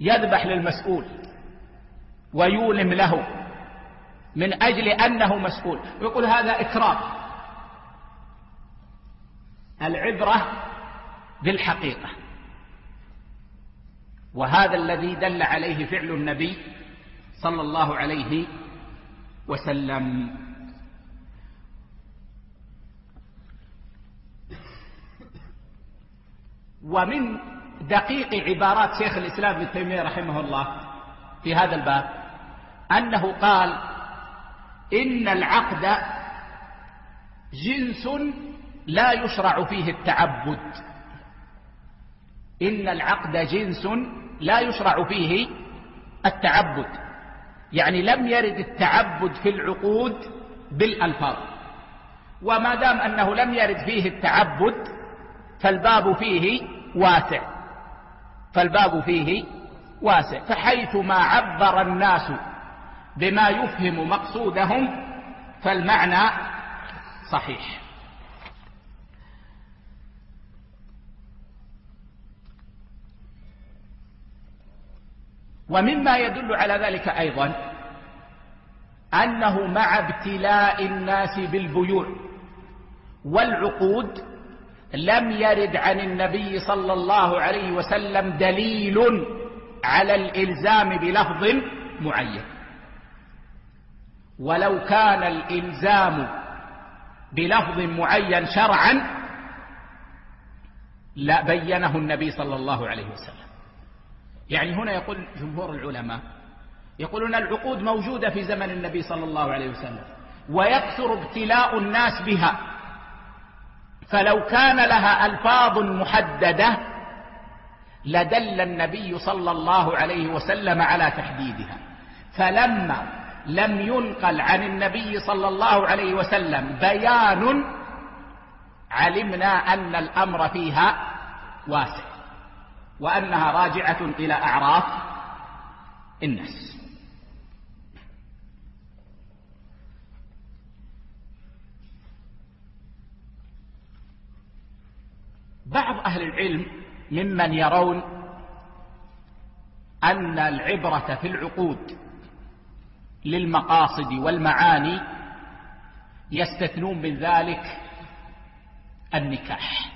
يذبح للمسؤول ويولم له من أجل أنه مسؤول. ويقول هذا إكرام العبرة بالحقيقة. وهذا الذي دل عليه فعل النبي صلى الله عليه وسلم. ومن دقيق عبارات شيخ الإسلام ابن تيمية رحمه الله في هذا الباب أنه قال إن العقد جنس لا يشرع فيه التعبد. إن العقد جنس لا يشرع فيه التعبد. يعني لم يرد التعبد في العقود بالألفاظ. وما دام أنه لم يرد فيه التعبد فالباب فيه واسع. فالباب فيه واسع. فحيث ما عبر الناس بما يفهم مقصودهم فالمعنى صحيح. ومما يدل على ذلك أيضا أنه مع ابتلاء الناس بالبيوع والعقود لم يرد عن النبي صلى الله عليه وسلم دليل على الإلزام بلفظ معين. ولو كان الإلزام بلفظ معين شرعا لبينه النبي صلى الله عليه وسلم. يعني هنا يقول جمهور العلماء يقولون العقود موجودة في زمن النبي صلى الله عليه وسلم ويكثر ابتلاء الناس بها. فلو كان لها ألفاظ محددة لدل النبي صلى الله عليه وسلم على تحديدها. فلما لم ينقل عن النبي صلى الله عليه وسلم بيان علمنا أن الأمر فيها واسع وأنها راجعة إلى أعراف الناس. بعض أهل العلم ممن يرون أن العبرة في العقود للمقاصد والمعاني يستثنون من ذلك النكاح.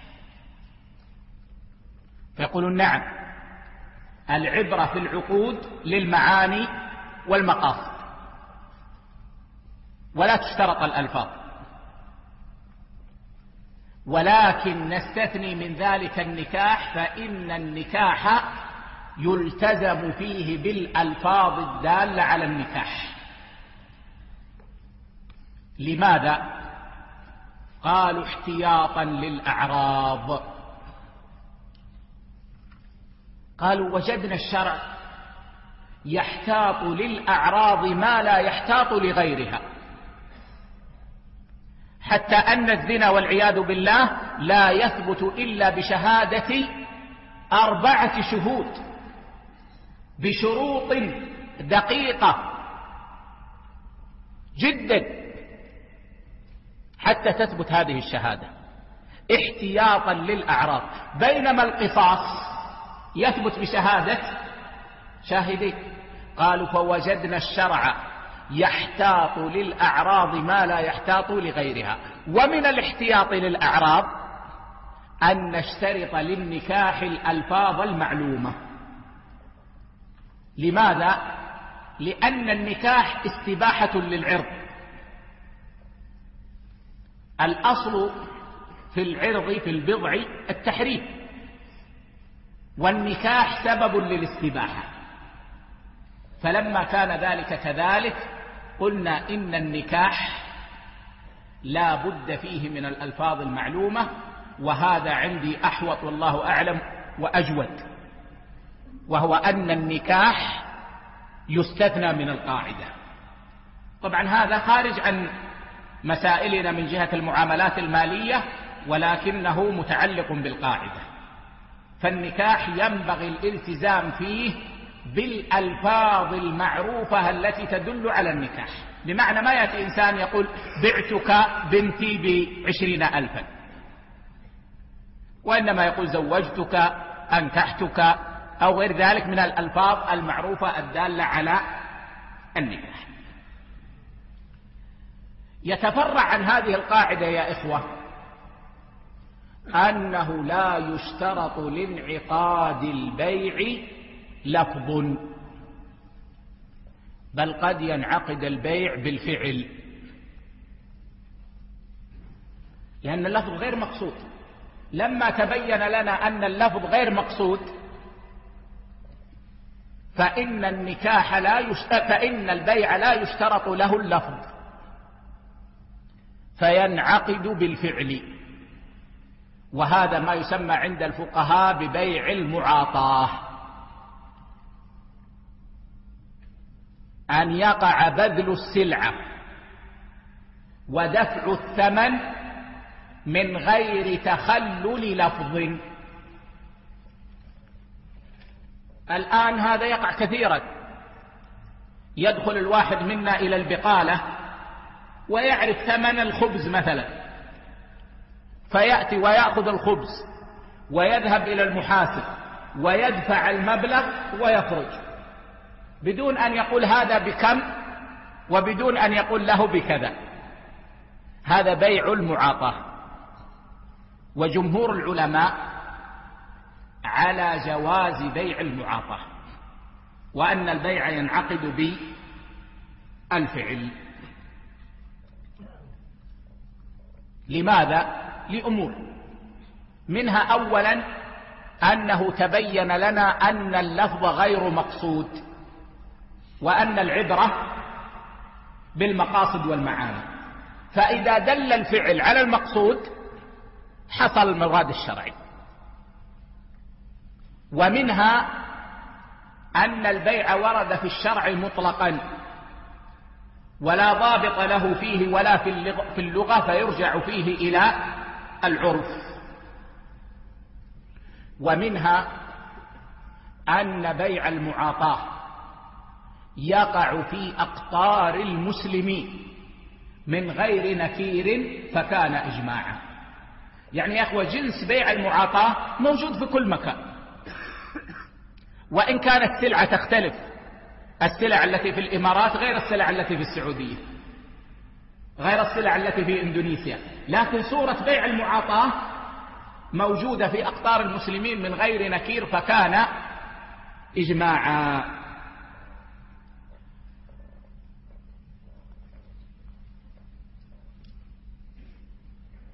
فيقولون نعم العبرة في العقود للمعاني والمقاصد. ولا تشترط الألفاظ. ولكن نستثني من ذلك النكاح فإن النكاح يلتزم فيه بالألفاظ الدالة على النكاح. لماذا؟ قالوا احتياطا للأعراض. قالوا وجدنا الشرع يحتاط للأعراض ما لا يحتاط لغيرها. حتى أن الزنا والعياذ بالله لا يثبت إلا بشهادة أربعة شهود بشروط دقيقة جدا حتى تثبت هذه الشهادة. احتياطا للأعراض. بينما القصاص يثبت بشهادة شاهدين قالوا فوجدنا الشرع يحتاط للأعراض ما لا يحتاط لغيرها. ومن الاحتياط للأعراض أن نشترط للنكاح الألفاظ المعلومة. لماذا؟ لأن النكاح استباحة للعرض. الأصل في العرض في البضع التحريم. والنكاح سبب للاستباحة. فلما كان ذلك كذلك قلنا إن النكاح لا بد فيه من الألفاظ المعلومة وهذا عندي أحوط والله أعلم وأجود وهو أن النكاح يستثنى من القاعدة. طبعا هذا خارج عن مسائلنا من جهة المعاملات المالية ولكنه متعلق بالقاعدة. فالنكاح ينبغي الالتزام فيه بالألفاظ المعروفة التي تدل على النكاح. بمعنى ما يأتي إنسان يقول بعتك بنتي بعشرين ألفا. وإنما يقول زوجتك أنكحتك أو غير ذلك من الألفاظ المعروفة الدالة على النكاح. يتفرع عن هذه القاعدة يا إخوة أنه لا يشترط لانعقاد البيع لفظ بل قد ينعقد البيع بالفعل. لأن اللفظ غير مقصود. لما تبين لنا أن اللفظ غير مقصود فإن النكاح لا يشترط فإن البيع لا يشترط له اللفظ. فينعقد بالفعل. وهذا ما يسمى عند الفقهاء ببيع المعاطاة. أن يقع بذل السلعة ودفع الثمن من غير تخلل لفظ. الآن هذا يقع كثيرا. يدخل الواحد منا إلى البقالة ويعرف ثمن الخبز مثلا. فيأتي ويأخذ الخبز ويذهب إلى المحاسب ويدفع المبلغ ويخرج. بدون أن يقول هذا بكم وبدون أن يقول له بكذا. هذا بيع المعاطاة. وجمهور العلماء على جواز بيع المعاطاة. وأن البيع ينعقد بالفعل. لماذا؟ لأمور. منها أولا أنه تبين لنا أن اللفظ غير مقصود. وأن العبرة بالمقاصد والمعاني. فإذا دل الفعل على المقصود حصل المراد الشرعي. ومنها أن البيع ورد في الشرع مطلقا ولا ضابط له فيه ولا في اللغة فيرجع فيه إلى العرف. ومنها أن بيع المعاطاة يقع في أقطار المسلمين من غير نكير فكان إجماعا. يعني يا أخوة جنس بيع المعاطاة موجود في كل مكان. وإن كانت سلعة تختلف السلع التي في الإمارات غير السلع التي في السعودية غير السلع التي في إندونيسيا. لكن صورة بيع المعاطاة موجودة في أقطار المسلمين من غير نكير فكان إجماعا.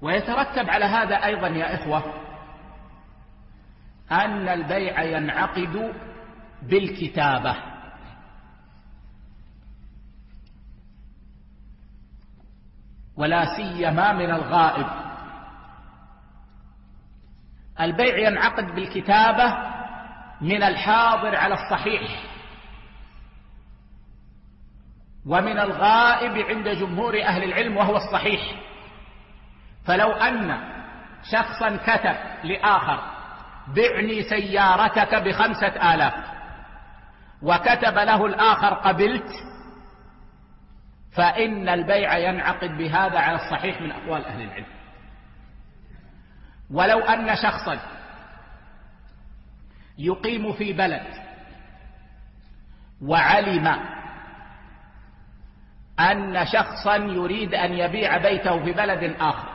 ويترتب على هذا أيضا يا إخوة أن البيع ينعقد بالكتابة. ولا سيما من الغائب. البيع ينعقد بالكتابة من الحاضر على الصحيح ومن الغائب عند جمهور أهل العلم وهو الصحيح. فلو أن شخصا كتب لآخر بعني سيارتك بخمسة آلاف وكتب له الآخر قبلت فإن البيع ينعقد بهذا على الصحيح من أقوال أهل العلم. ولو أن شخصا يقيم في بلد وعلم أن شخصا يريد أن يبيع بيته في بلد آخر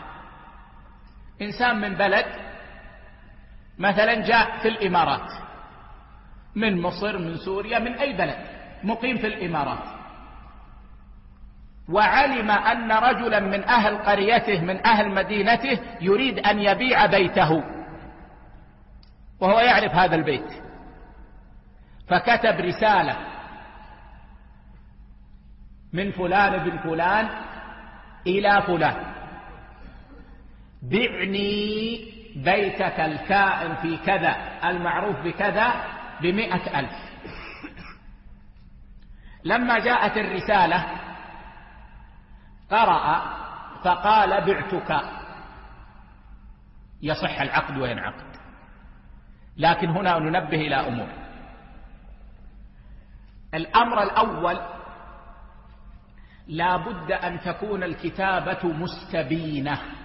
إنسان من بلد مثلا جاء في الإمارات من مصر من سوريا من أي بلد مقيم في الإمارات. وعلم أن رجلا من أهل قريته من أهل مدينته يريد أن يبيع بيته وهو يعرف هذا البيت. فكتب رسالة من فلان بن فلان إلى فلان. بعني بيتك الكائن في كذا المعروف بكذا بمئة ألف. لما جاءت الرسالة قرأ فقال بعتك. يصح العقد وينعقد لكن هنا ننبه إلى أمور. الأمر الأول لا بد أن تكون الكتابة مستبينة.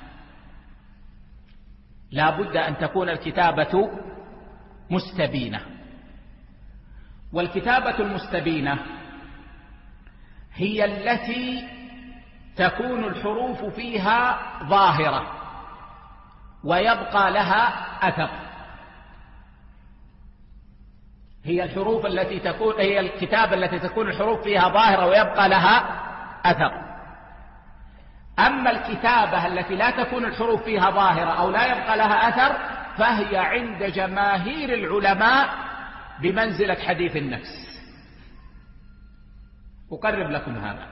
لا بد أن تكون الكتابة مستبينة. والكتابة المستبينة هي التي تكون الحروف فيها ظاهرة ويبقى لها أثر. هي الحروف التي تكون هي الكتابة التي تكون الحروف فيها ظاهرة ويبقى لها أثر. أما الكتابة التي لا تكون الحروف فيها ظاهرة أو لا يبقى لها أثر فهي عند جماهير العلماء بمنزلة حديث النفس. أقرب لكم هذا.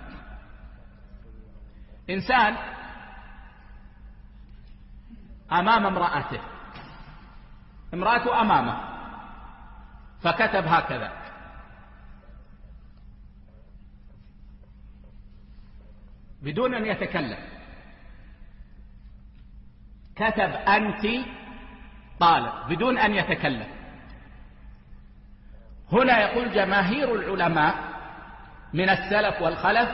إنسان أمام امرأته امرأته أمامه فكتب هكذا. بدون أن يتكلم. كتب أنت طالب بدون أن يتكلم. هنا يقول جماهير العلماء من السلف والخلف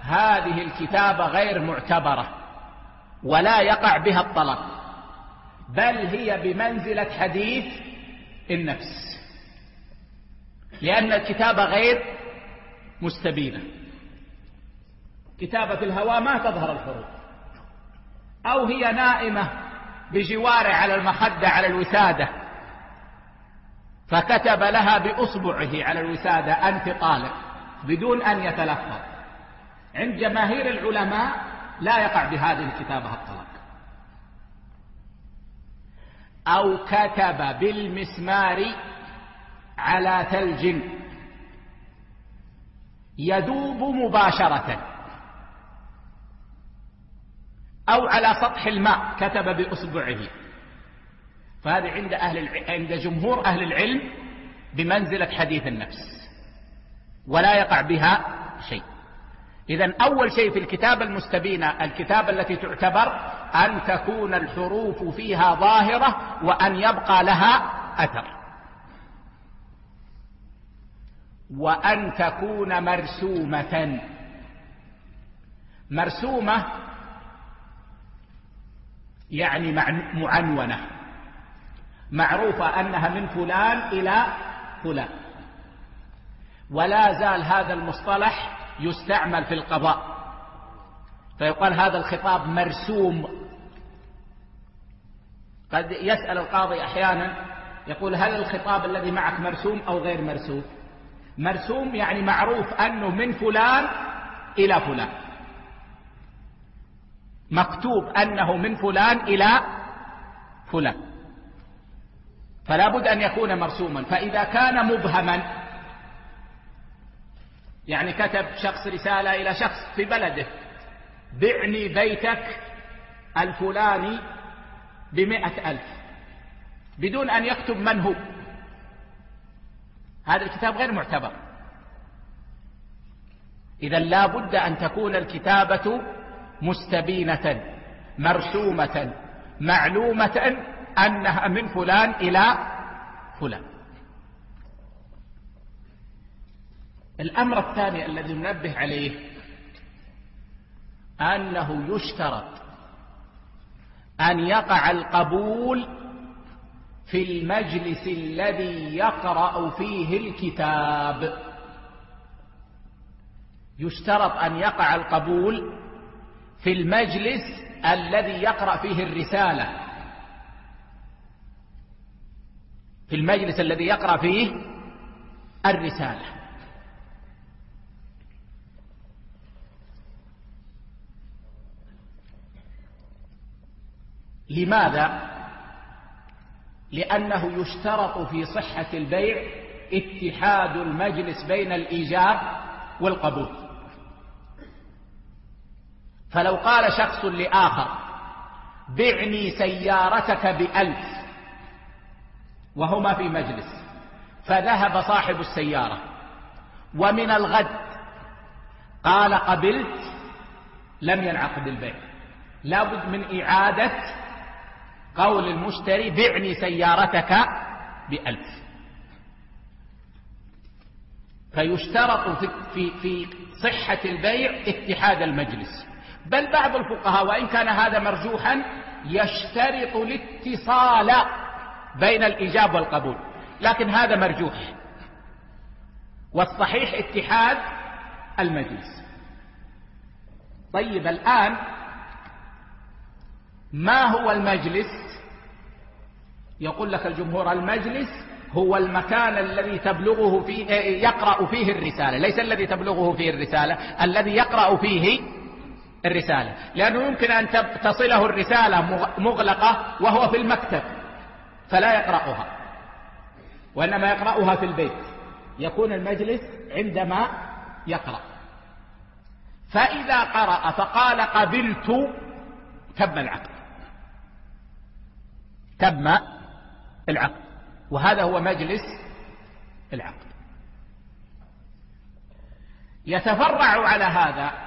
هذه الكتابة غير معتبرة ولا يقع بها الطلاق بل هي بمنزلة حديث النفس لأن الكتابة غير مستبينة. كتابة الهواء ما تظهر الحروف. أو هي نائمة بجواره على المخدة على الوسادة. فكتب لها بأصبعه على الوسادة أنت طالق بدون أن يتلفظ. عند جماهير العلماء لا يقع بهذه الكتابة الطلاق. أو كتب بالمسمار على ثلج يذوب مباشرة. أو على سطح الماء كتب بأصبعه. فهذه عند أهل عند جمهور أهل العلم بمنزلة حديث النفس. ولا يقع بها شيء. إذا أول شيء في الكتابة المستبينة الكتابة التي تعتبر أن تكون الحروف فيها ظاهرة وأن يبقى لها أثر. وأن تكون مرسومة. مرسومة يعني معنونة. معروفة أنها من فلان إلى فلان. ولا زال هذا المصطلح يستعمل في القضاء. فيقال هذا الخطاب مرسوم. قد يسأل القاضي أحيانا يقول هل الخطاب الذي معك مرسوم أو غير مرسوم؟ مرسوم يعني معروف أنه من فلان إلى فلان. مكتوب أنه من فلان إلى فلان. فلا بد أن يكون مرسوما. فإذا كان مبهما يعني كتب شخص رسالة إلى شخص في بلده بعني بيتك الفلاني بمئة ألف. بدون أن يكتب من هو. هذا الكتاب غير معتبر. إذا لا بد أن تكون الكتابة مستبينة مرسومة معلومة أنها من فلان إلى فلان. الأمر الثاني الذي ننبه عليه أنه يشترط أن يقع القبول في المجلس الذي يقرأ فيه الكتاب. يشترط أن يقع القبول في المجلس الذي يقرأ فيه الرسالة. في المجلس الذي يقرأ فيه الرسالة. لماذا؟ لأنه يشترط في صحة البيع اتحاد المجلس بين الإيجاب والقبول. فلو قال شخص لآخر بعني سيارتك بألف وهما في مجلس فذهب صاحب السيارة. ومن الغد قال قبلت لم ينعقد البيع لابد من إعادة قول المشتري بعني سيارتك بألف. فيشترط في, في, في صحة البيع اتحاد المجلس. بل بعض الفقهاء وإن كان هذا مرجوحا يشترط الاتصال بين الإيجاب والقبول. لكن هذا مرجوح. والصحيح اتحاد المجلس. طيب الآن ما هو المجلس؟ يقول لك الجمهور المجلس هو المكان الذي تبلغه فيه يقرأ فيه الرسالة. ليس الذي تبلغه فيه الرسالة الذي يقرأ فيه الرسالة. لأنه يمكن أن تصله الرسالة مغلقة وهو في المكتب فلا يقرأها. وإنما يقرأها في البيت. يكون المجلس عندما يقرأ. فإذا قرأ فقال قبلت تم العقد. تم العقد. وهذا هو مجلس العقد. يتفرع على هذا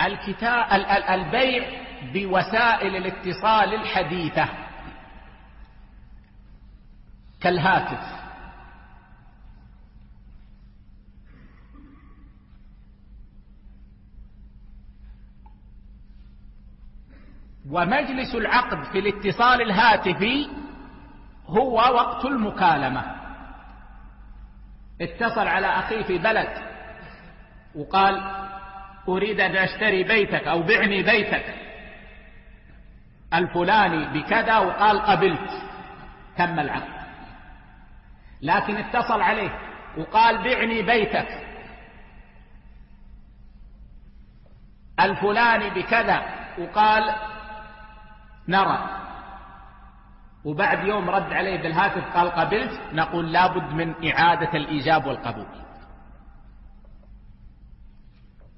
الكتاب البيع بوسائل الاتصال الحديثة. كالهاتف. ومجلس العقد في الاتصال الهاتفي هو وقت المكالمة. اتصل على أخيه في بلد وقال أريد أن أشتري بيتك أو بعني بيتك. الفلاني بكذا وقال قبلت. تم العقد. لكن اتصل عليه وقال بعني بيتك. الفلاني بكذا وقال نرى. وبعد يوم رد عليه بالهاتف قال قبلت نقول لابد من إعادة الإيجاب والقبول.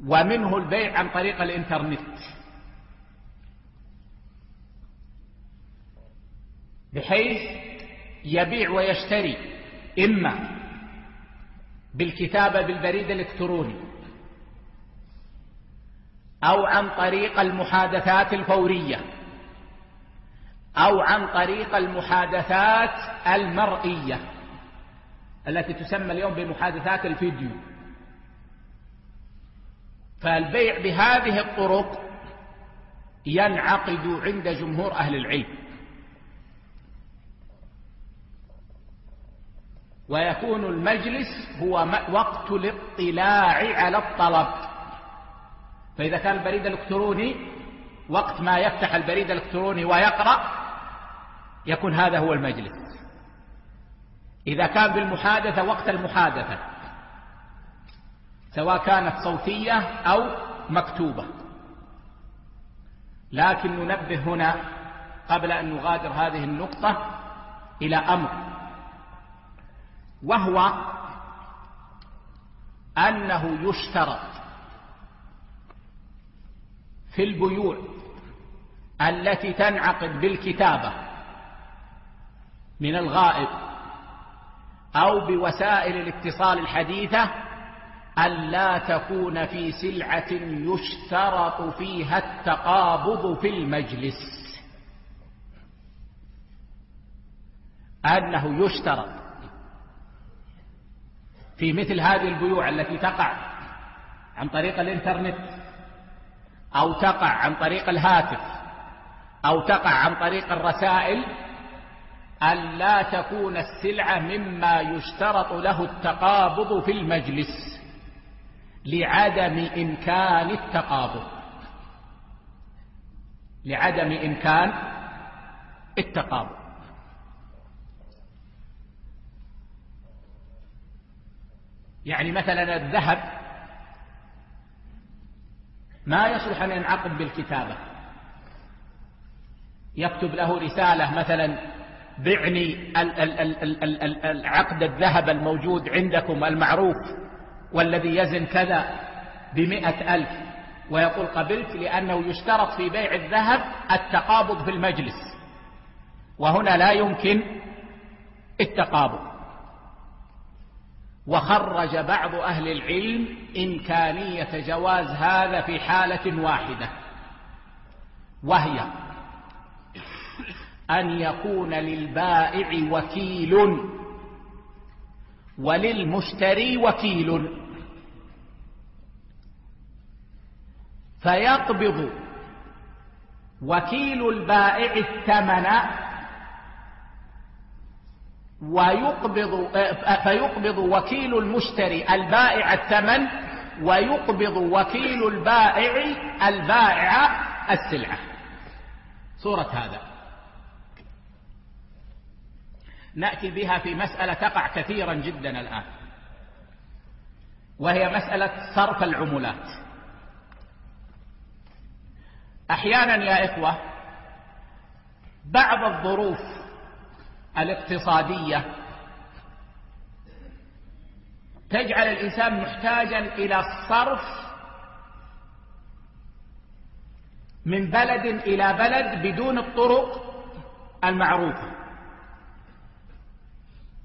ومنه البيع عن طريق الإنترنت. بحيث يبيع ويشتري إما بالكتابة بالبريد الإلكتروني أو عن طريق المحادثات الفورية أو عن طريق المحادثات المرئية التي تسمى اليوم بمحادثات الفيديو. فالبيع بهذه الطرق ينعقد عند جمهور أهل العلم. ويكون المجلس هو وقت الاطلاع على الطلب. فإذا كان البريد الإلكتروني وقت ما يفتح البريد الإلكتروني ويقرأ يكون هذا هو المجلس. إذا كان بالمحادثة وقت المحادثة. سواء كانت صوتية أو مكتوبة. لكن ننبه هنا قبل أن نغادر هذه النقطة إلى أمر وهو أنه يشترط في البيوع التي تنعقد بالكتابة من الغائب أو بوسائل الاتصال الحديثة ألا تكون في سلعة يشترط فيها التقابض في المجلس. أنه يشترط في مثل هذه البيوع التي تقع عن طريق الإنترنت أو تقع عن طريق الهاتف أو تقع عن طريق الرسائل ألا تكون السلعة مما يشترط له التقابض في المجلس. لعدم إمكان التقابض. لعدم إمكان التقابض. يعني مثلا الذهب ما يصلح أن ينعقد بالكتابة. يكتب له رسالة مثلا بعني العقد الذهب الموجود عندكم المعروف. والذي يزن كذا بمئة ألف ويقول قبلت لأنه يشترط في بيع الذهب التقابض في المجلس. وهنا لا يمكن التقابض. وخرج بعض أهل العلم إمكانية جواز هذا في حالة واحدة. وهي أن يكون للبائع وكيل وللمشتري وكيل. فيقبض وكيل البائع الثمن ويقبض فيقبض وكيل المشتري البائع الثمن ويقبض وكيل البائع البائع السلعة. صورة هذا. نأتي بها في مسألة تقع كثيرا جدا الآن وهي مسألة صرف العملات. أحيانا يا إخوة بعض الظروف الاقتصادية تجعل الإنسان محتاجا إلى الصرف من بلد إلى بلد بدون الطرق المعروفة.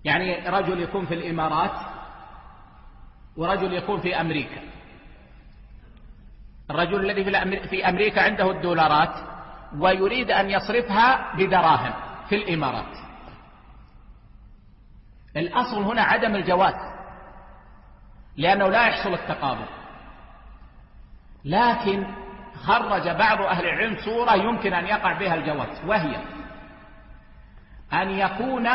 يعني رجل يكون في الإمارات ورجل يكون في أمريكا. الرجل الذي في أمريكا عنده الدولارات ويريد أن يصرفها بدراهم في الإمارات. الأصل هنا عدم الجواز لأنه لا يحصل التقابل لكن خرج بعض أهل العلم صورة يمكن أن يقع بها الجواز وهي أن يكون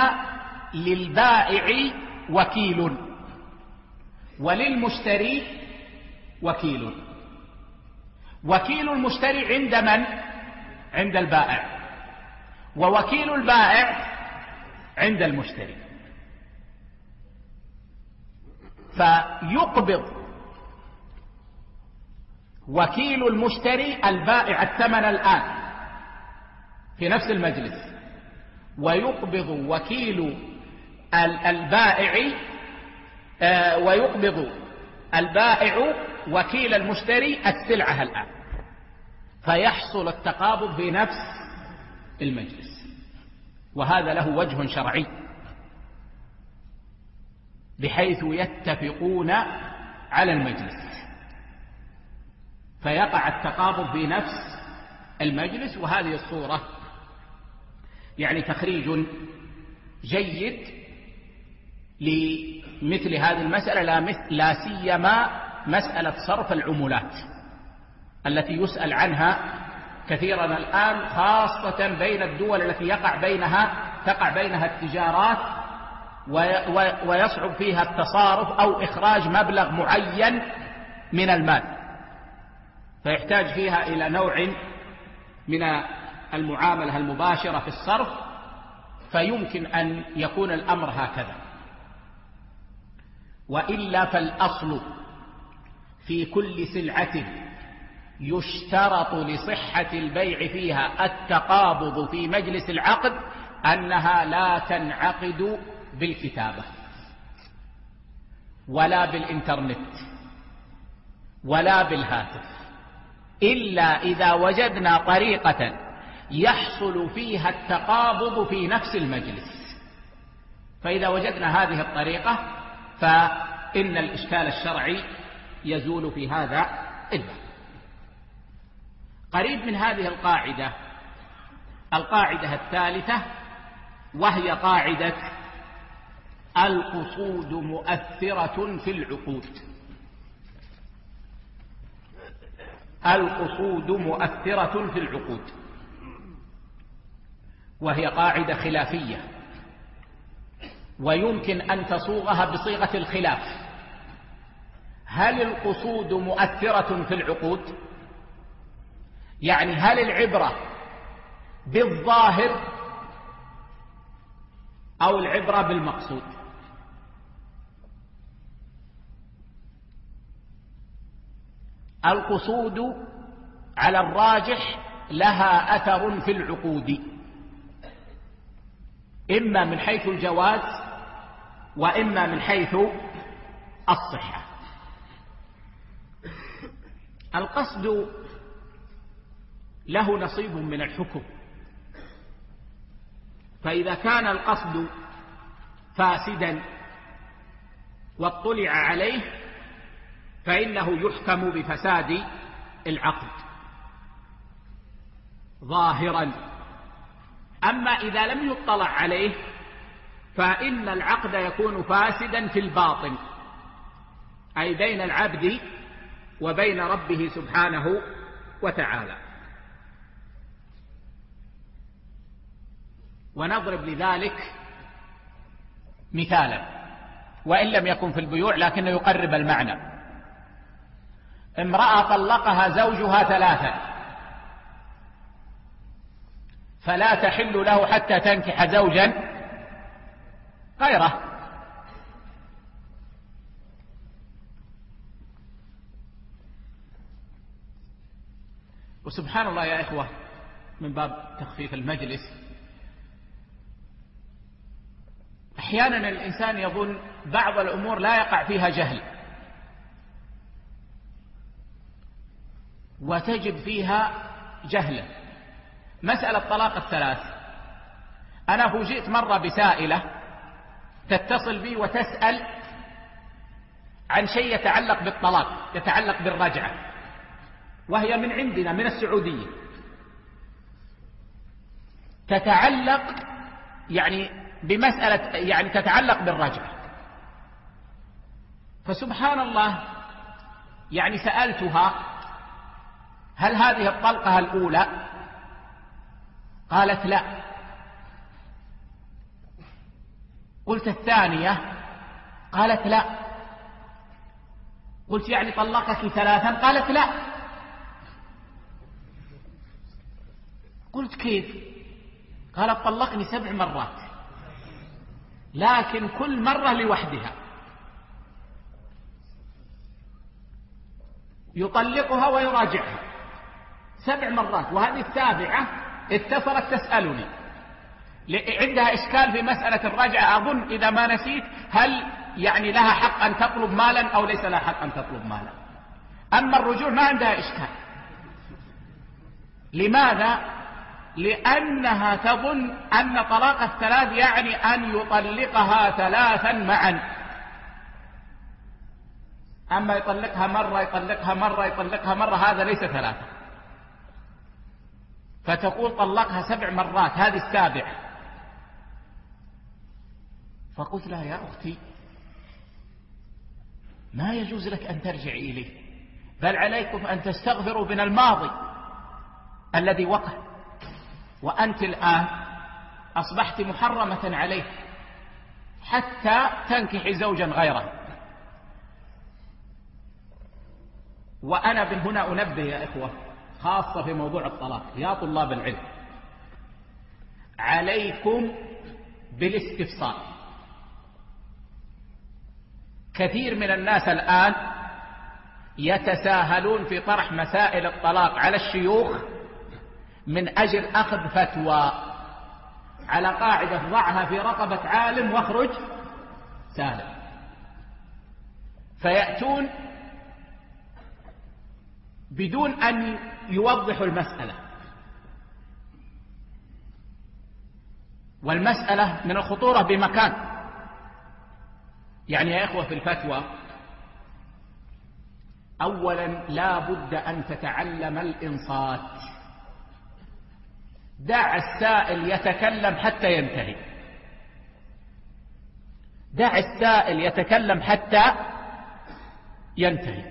للبائع وكيل وللمشتري وكيل. وكيل المشتري عند من؟ عند البائع. ووكيل البائع عند المشتري. فيقبض وكيل المشتري البائع الثمن الآن في نفس المجلس. ويقبض وكيل البائع آه، ويقبض البائع وكيل المشتري السلعة الآن. فيحصل التقابض في نفس المجلس. وهذا له وجه شرعي. بحيث يتفقون على المجلس. فيقع التقابض في نفس المجلس وهذه الصورة يعني تخريج جيد لمثل هذه المسألة لا, لا سيما مسألة صرف العمولات التي يسأل عنها كثيرا الآن خاصة بين الدول التي يقع بينها تقع بينها التجارات ويصعب فيها التصارف أو إخراج مبلغ معين من المال. فيحتاج فيها إلى نوع من المعاملة المباشرة في الصرف فيمكن أن يكون الأمر هكذا. وإلا فالأصل في كل سلعة يشترط لصحة البيع فيها التقابض في مجلس العقد أنها لا تنعقد بالكتابة ولا بالإنترنت ولا بالهاتف إلا إذا وجدنا طريقة يحصل فيها التقابض في نفس المجلس فإذا وجدنا هذه الطريقة فإن الإشكال الشرعي يزول في هذا الباب قريب من هذه القاعدة القاعدة الثالثة وهي قاعدة القصود مؤثرة في العقود. القصود مؤثرة في العقود. وهي قاعدة خلافية. ويمكن أن تصوغها بصيغة الخلاف. هل القصود مؤثرة في العقود؟ يعني هل العبرة بالظاهر أو العبرة بالمقصود؟ القصود على الراجح لها أثر في العقود إما من حيث الجواز وإما من حيث الصحة. القصد له نصيب من الحكم. فإذا كان القصد فاسدا واطلع عليه فإنه يحكم بفساد العقد. ظاهرا. أما إذا لم يطلع عليه فإن العقد يكون فاسدا في الباطن. أي بين العبد وبين ربه سبحانه وتعالى. ونضرب لذلك مثالا. وإن لم يكن في البيوع لكنه يقرب المعنى. امرأة طلقها زوجها ثلاثا. فلا تحل له حتى تنكح زوجا غيره. وسبحان الله يا إخوة من باب تخفيف المجلس. أحيانا الإنسان يظن بعض الأمور لا يقع فيها جهل. وتجد فيها جهلا مسألة طلاق الثلاث. أنا فوجئت مرة بسائلة تتصل بي وتسأل عن شيء يتعلق بالطلاق يتعلق بالرجعة. وهي من عندنا من السعودية. تتعلق يعني بمسألة يعني تتعلق بالرجعة. فسبحان الله يعني سألتها هل هذه الطلقة الأولى؟ قالت لا. قلت الثانية؟ قالت لا. قلت يعني طلقك ثلاثا؟ قالت لا. قلت كيف؟ قالت طلقني سبع مرات. لكن كل مرة لوحدها. يطلقها ويراجعها. سبع مرات. وهذه السابعة اتصلت تسألني. عندها إشكال في مسألة الرجعة أظن إذا ما نسيت هل يعني لها حق أن تطلب مالا أو ليس لها حق أن تطلب مالا. أما الرجوع ما عندها إشكال. لماذا؟ لأنها تظن أن طلاق الثلاث يعني أن يطلقها ثلاثا معا. أما يطلقها مرة يطلقها مرة يطلقها مرة هذا ليس ثلاثة فتقول طلقها سبع مرات هذه السابعة فقلت لها يا أختي ما يجوز لك أن ترجعي إليه. بل عليكم أن تستغفروا من الماضي الذي وقع. وأنت الآن أصبحت محرمة عليه حتى تنكحي زوجا غيره. وأنا من هنا أنبه يا إخوة خاصة في موضوع الطلاق يا طلاب العلم. عليكم بالاستفصال كثير من الناس الآن يتساهلون في طرح مسائل الطلاق على الشيوخ من أجل أخذ فتوى. على قاعدة ضعها في رقبة عالم واخرج سالم. فيأتون بدون أن يوضحوا المسألة. والمسألة من الخطورة بمكان. يعني يا إخوة في الفتوى أولا لا بد أن تتعلم الإنصات. دع السائل يتكلم حتى ينتهي. دع السائل يتكلم حتى ينتهي.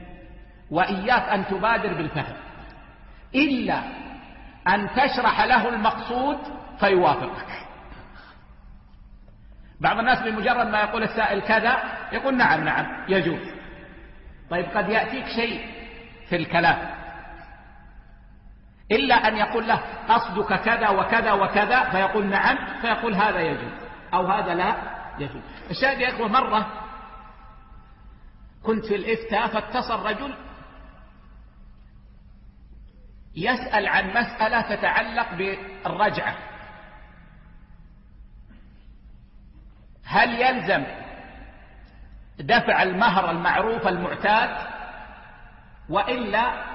وإياك أن تبادر بالفهم. إلا أن تشرح له المقصود فيوافقك. بعض الناس بمجرد ما يقول السائل كذا يقول نعم نعم يجوز. طيب قد يأتيك شيء في الكلام. إلا أن يقول له قصدك كذا وكذا وكذا فيقول نعم فيقول هذا يجوز أو هذا لا يجوز. الشاهد يا إخوة مرة كنت في الإفتاء فاتصل رجل يسأل عن مسألة تتعلق بالرجعة. هل يلزم دفع المهر المعروف المعتاد؟ وإلا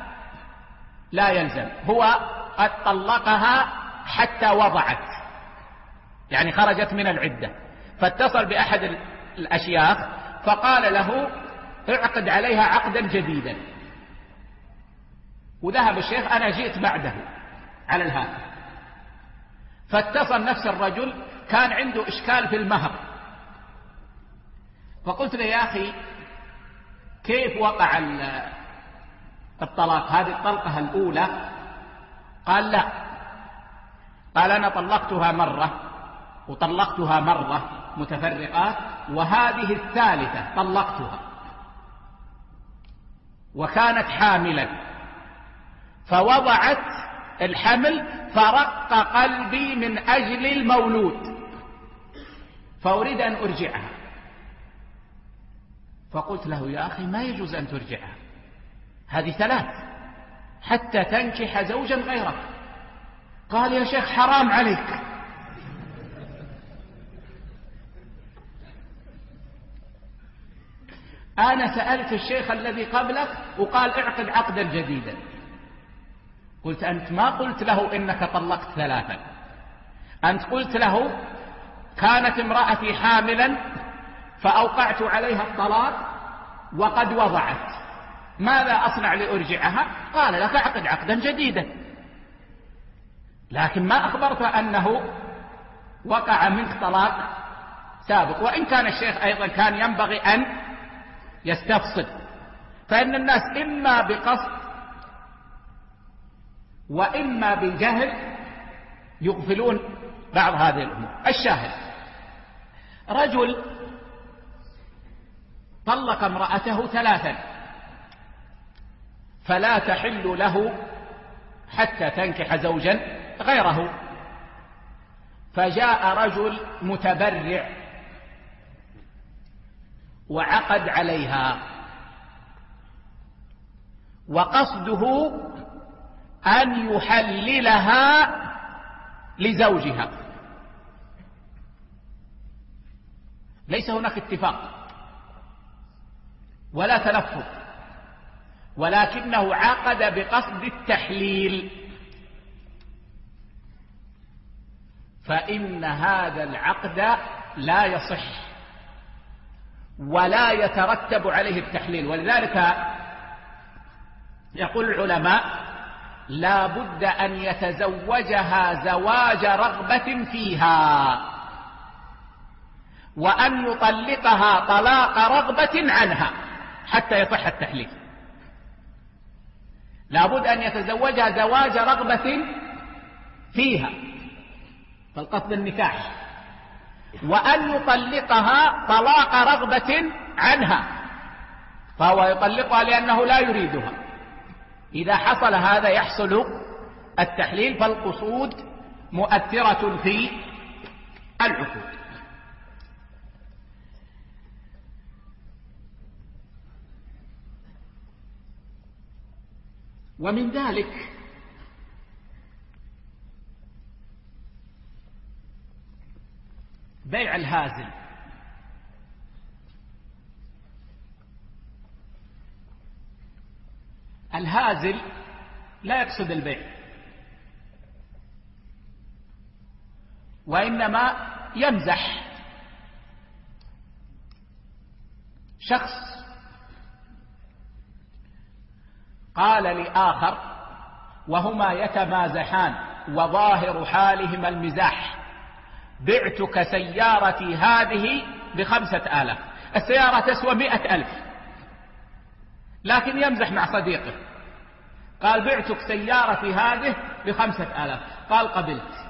لا يلزم. هو قد طلقها حتى وضعت. يعني خرجت من العدة. فاتصل بأحد الأشياخ فقال له اعقد عليها عقدا جديدا. وذهب الشيخ أنا جئت بعده على الهاتف. فاتصل نفس الرجل كان عنده إشكال في المهر. فقلت له يا أخي كيف وقع الطلاق. هذه الطلقة الأولى. قال لا. قال أنا طلقتها مرة وطلقتها مرة متفرقات وهذه الثالثة طلقتها وكانت حاملا. فوضعت الحمل فرق قلبي من أجل المولود. فأريد أن أرجعها. فقلت له يا أخي ما يجوز أن ترجعها. هذه ثلاث حتى تنكح زوجا غيرك. قال يا شيخ حرام عليك. أنا سألت الشيخ الذي قبلك وقال اعقد عقدا جديدا. قلت أنت ما قلت له إنك طلقت ثلاثا. أنت قلت له كانت امرأتي حاملا فأوقعت عليها الطلاق وقد وضعت. ماذا أصنع لأرجعها؟ قال لك عقد عقدا جديدا. لكن ما أخبرت أنه وقع منك طلاق سابق وإن كان الشيخ أيضا كان ينبغي أن يستفصل. فإن الناس إما بقصد وإما بالجهل يغفلون بعض هذه الأمور. الشاهد رجل طلق امرأته ثلاثا. فلا تحل له حتى تنكح زوجا غيره. فجاء رجل متبرع وعقد عليها وقصده أن يحللها لزوجها. ليس هناك اتفاق ولا تلفظ. ولكنه عقد بقصد التحليل. فإن هذا العقد لا يصح ولا يترتب عليه التحليل. ولذلك يقول العلماء لا بد أن يتزوجها زواج رغبة فيها وأن يطلقها طلاق رغبة عنها حتى يصح التحليل. لابد أن يتزوجها زواج رغبة فيها فالقصد النكاح وأن يطلقها طلاق رغبة عنها فهو يطلقها لأنه لا يريدها. إذا حصل هذا يحصل التحليل فالقصود مؤثرة في العقود. ومن ذلك بيع الهازل. الهازل لا يقصد البيع وإنما يمزح شخص قال لآخر وهما يتمازحان وظاهر حالهما المزاح. بعتك سيارتي هذه بخمسة آلاف. السيارة تسوى مئة ألف. لكن يمزح مع صديقه. قال بعتك سيارتي هذه بخمسة آلاف. قال قبلت.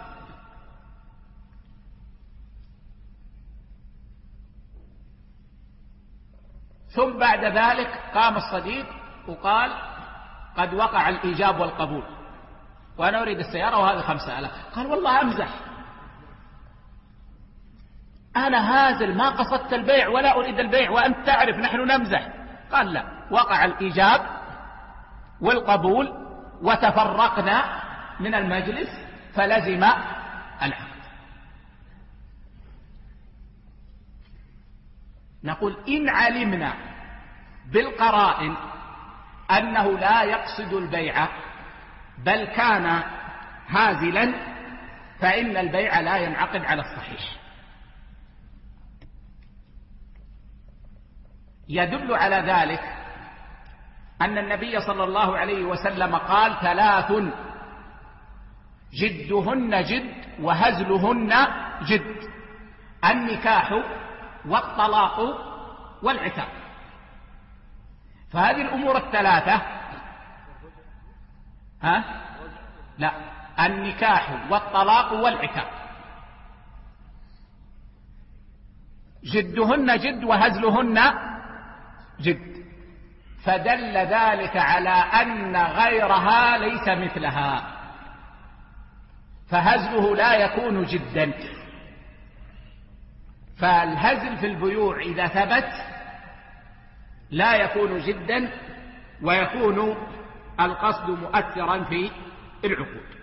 ثم بعد ذلك قام الصديق وقال قد وقع الإيجاب والقبول. وأنا أريد السيارة وهذه خمسة آلاف. قال والله أمزح. أنا هازل ما قصدت البيع ولا أريد البيع وأنت تعرف نحن نمزح. قال لا. وقع الإيجاب والقبول وتفرقنا من المجلس فلزم العقد نقول إن علمنا بالقرائن أنه لا يقصد البيع بل كان هازلا فإن البيع لا ينعقد على الصحيح. يدل على ذلك أن النبي صلى الله عليه وسلم قال ثلاث جدهن جد وهزلهن جد النكاح والطلاق والعتاق. فهذه الأمور الثلاثة. ها؟ لا. النكاح والطلاق والعتاق جدهن جد وهزلهن جد. فدل ذلك على أن غيرها ليس مثلها. فهزله لا يكون جدا. فالهزل في البيوع إذا ثبت لا يكون جدا ويكون القصد مؤثرا في العقود.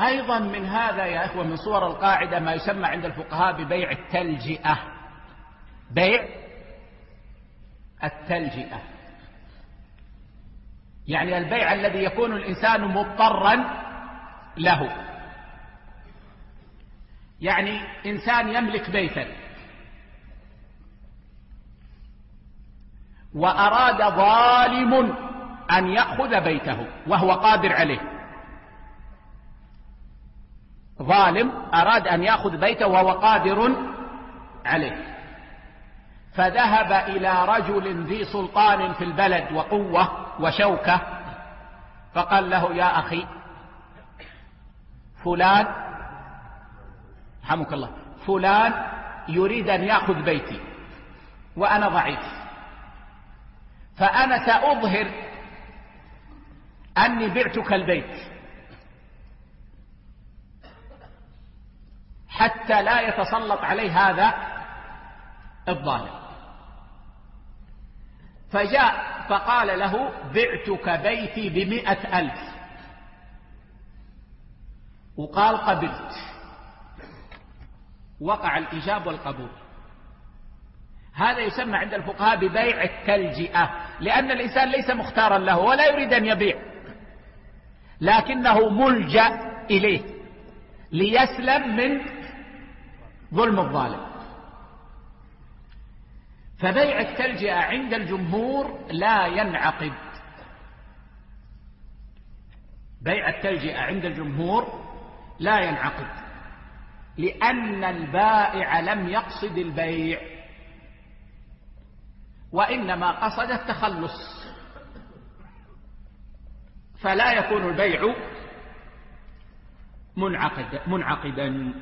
أيضا من هذا يا إخوة من صور القاعدة ما يسمى عند الفقهاء ببيع التلجئة. بيع التلجئة. يعني البيع الذي يكون الإنسان مضطرا له. يعني إنسان يملك بيتا. وأراد ظالم أن يأخذ بيته وهو قادر عليه. ظالم أراد أن يأخذ بيته وهو قادر عليه. فذهب إلى رجل ذي سلطان في البلد وقوة وشوكة فقال له يا أخي فلان رحمك الله فلان يريد أن يأخذ بيتي وأنا ضعيف. فأنا سأظهر أني بعتك البيت حتى لا يتسلط عليه هذا الظالم. فجاء فقال له بعتك بيتي بمئة ألف. وقال قبلت. وقع الإجاب والقبول. هذا يسمى عند الفقهاء ببيع التلجئة لأن الإنسان ليس مختارا له ولا يريد أن يبيع. لكنه ملجأ إليه ليسلم من ظلم الظالم. فبيع التلجئة عند الجمهور لا ينعقد. بيع التلجئة عند الجمهور لا ينعقد لأن البائع لم يقصد البيع وإنما قصد التخلص. فلا يكون البيع منعقد منعقدا.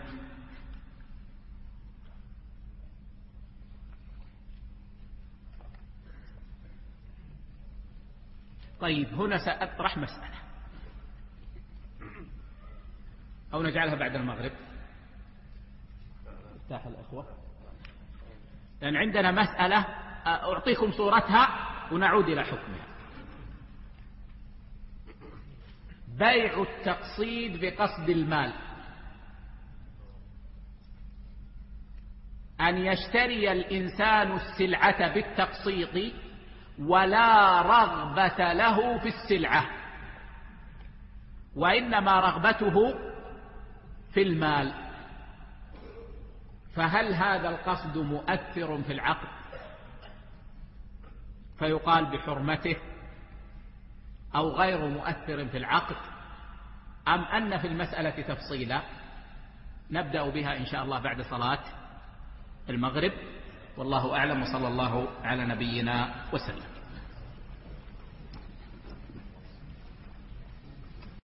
طيب هنا سأطرح مسألة أو نجعلها بعد المغرب. افتح الأخوة. لأن عندنا مسألة أعطيكم صورتها ونعود إلى حكمها. بيع التقصيد بقصد المال. أن يشتري الإنسان السلعة بالتقسيط ولا رغبة له في السلعة. وإنما رغبته في المال. فهل هذا القصد مؤثر في العقد؟ فيقال بحرمته أو غير مؤثر في العقد. أم أن في المسألة تفصيلا؟ نبدأ بها إن شاء الله بعد صلاة المغرب. والله أعلم وصلى الله على نبينا وسلم.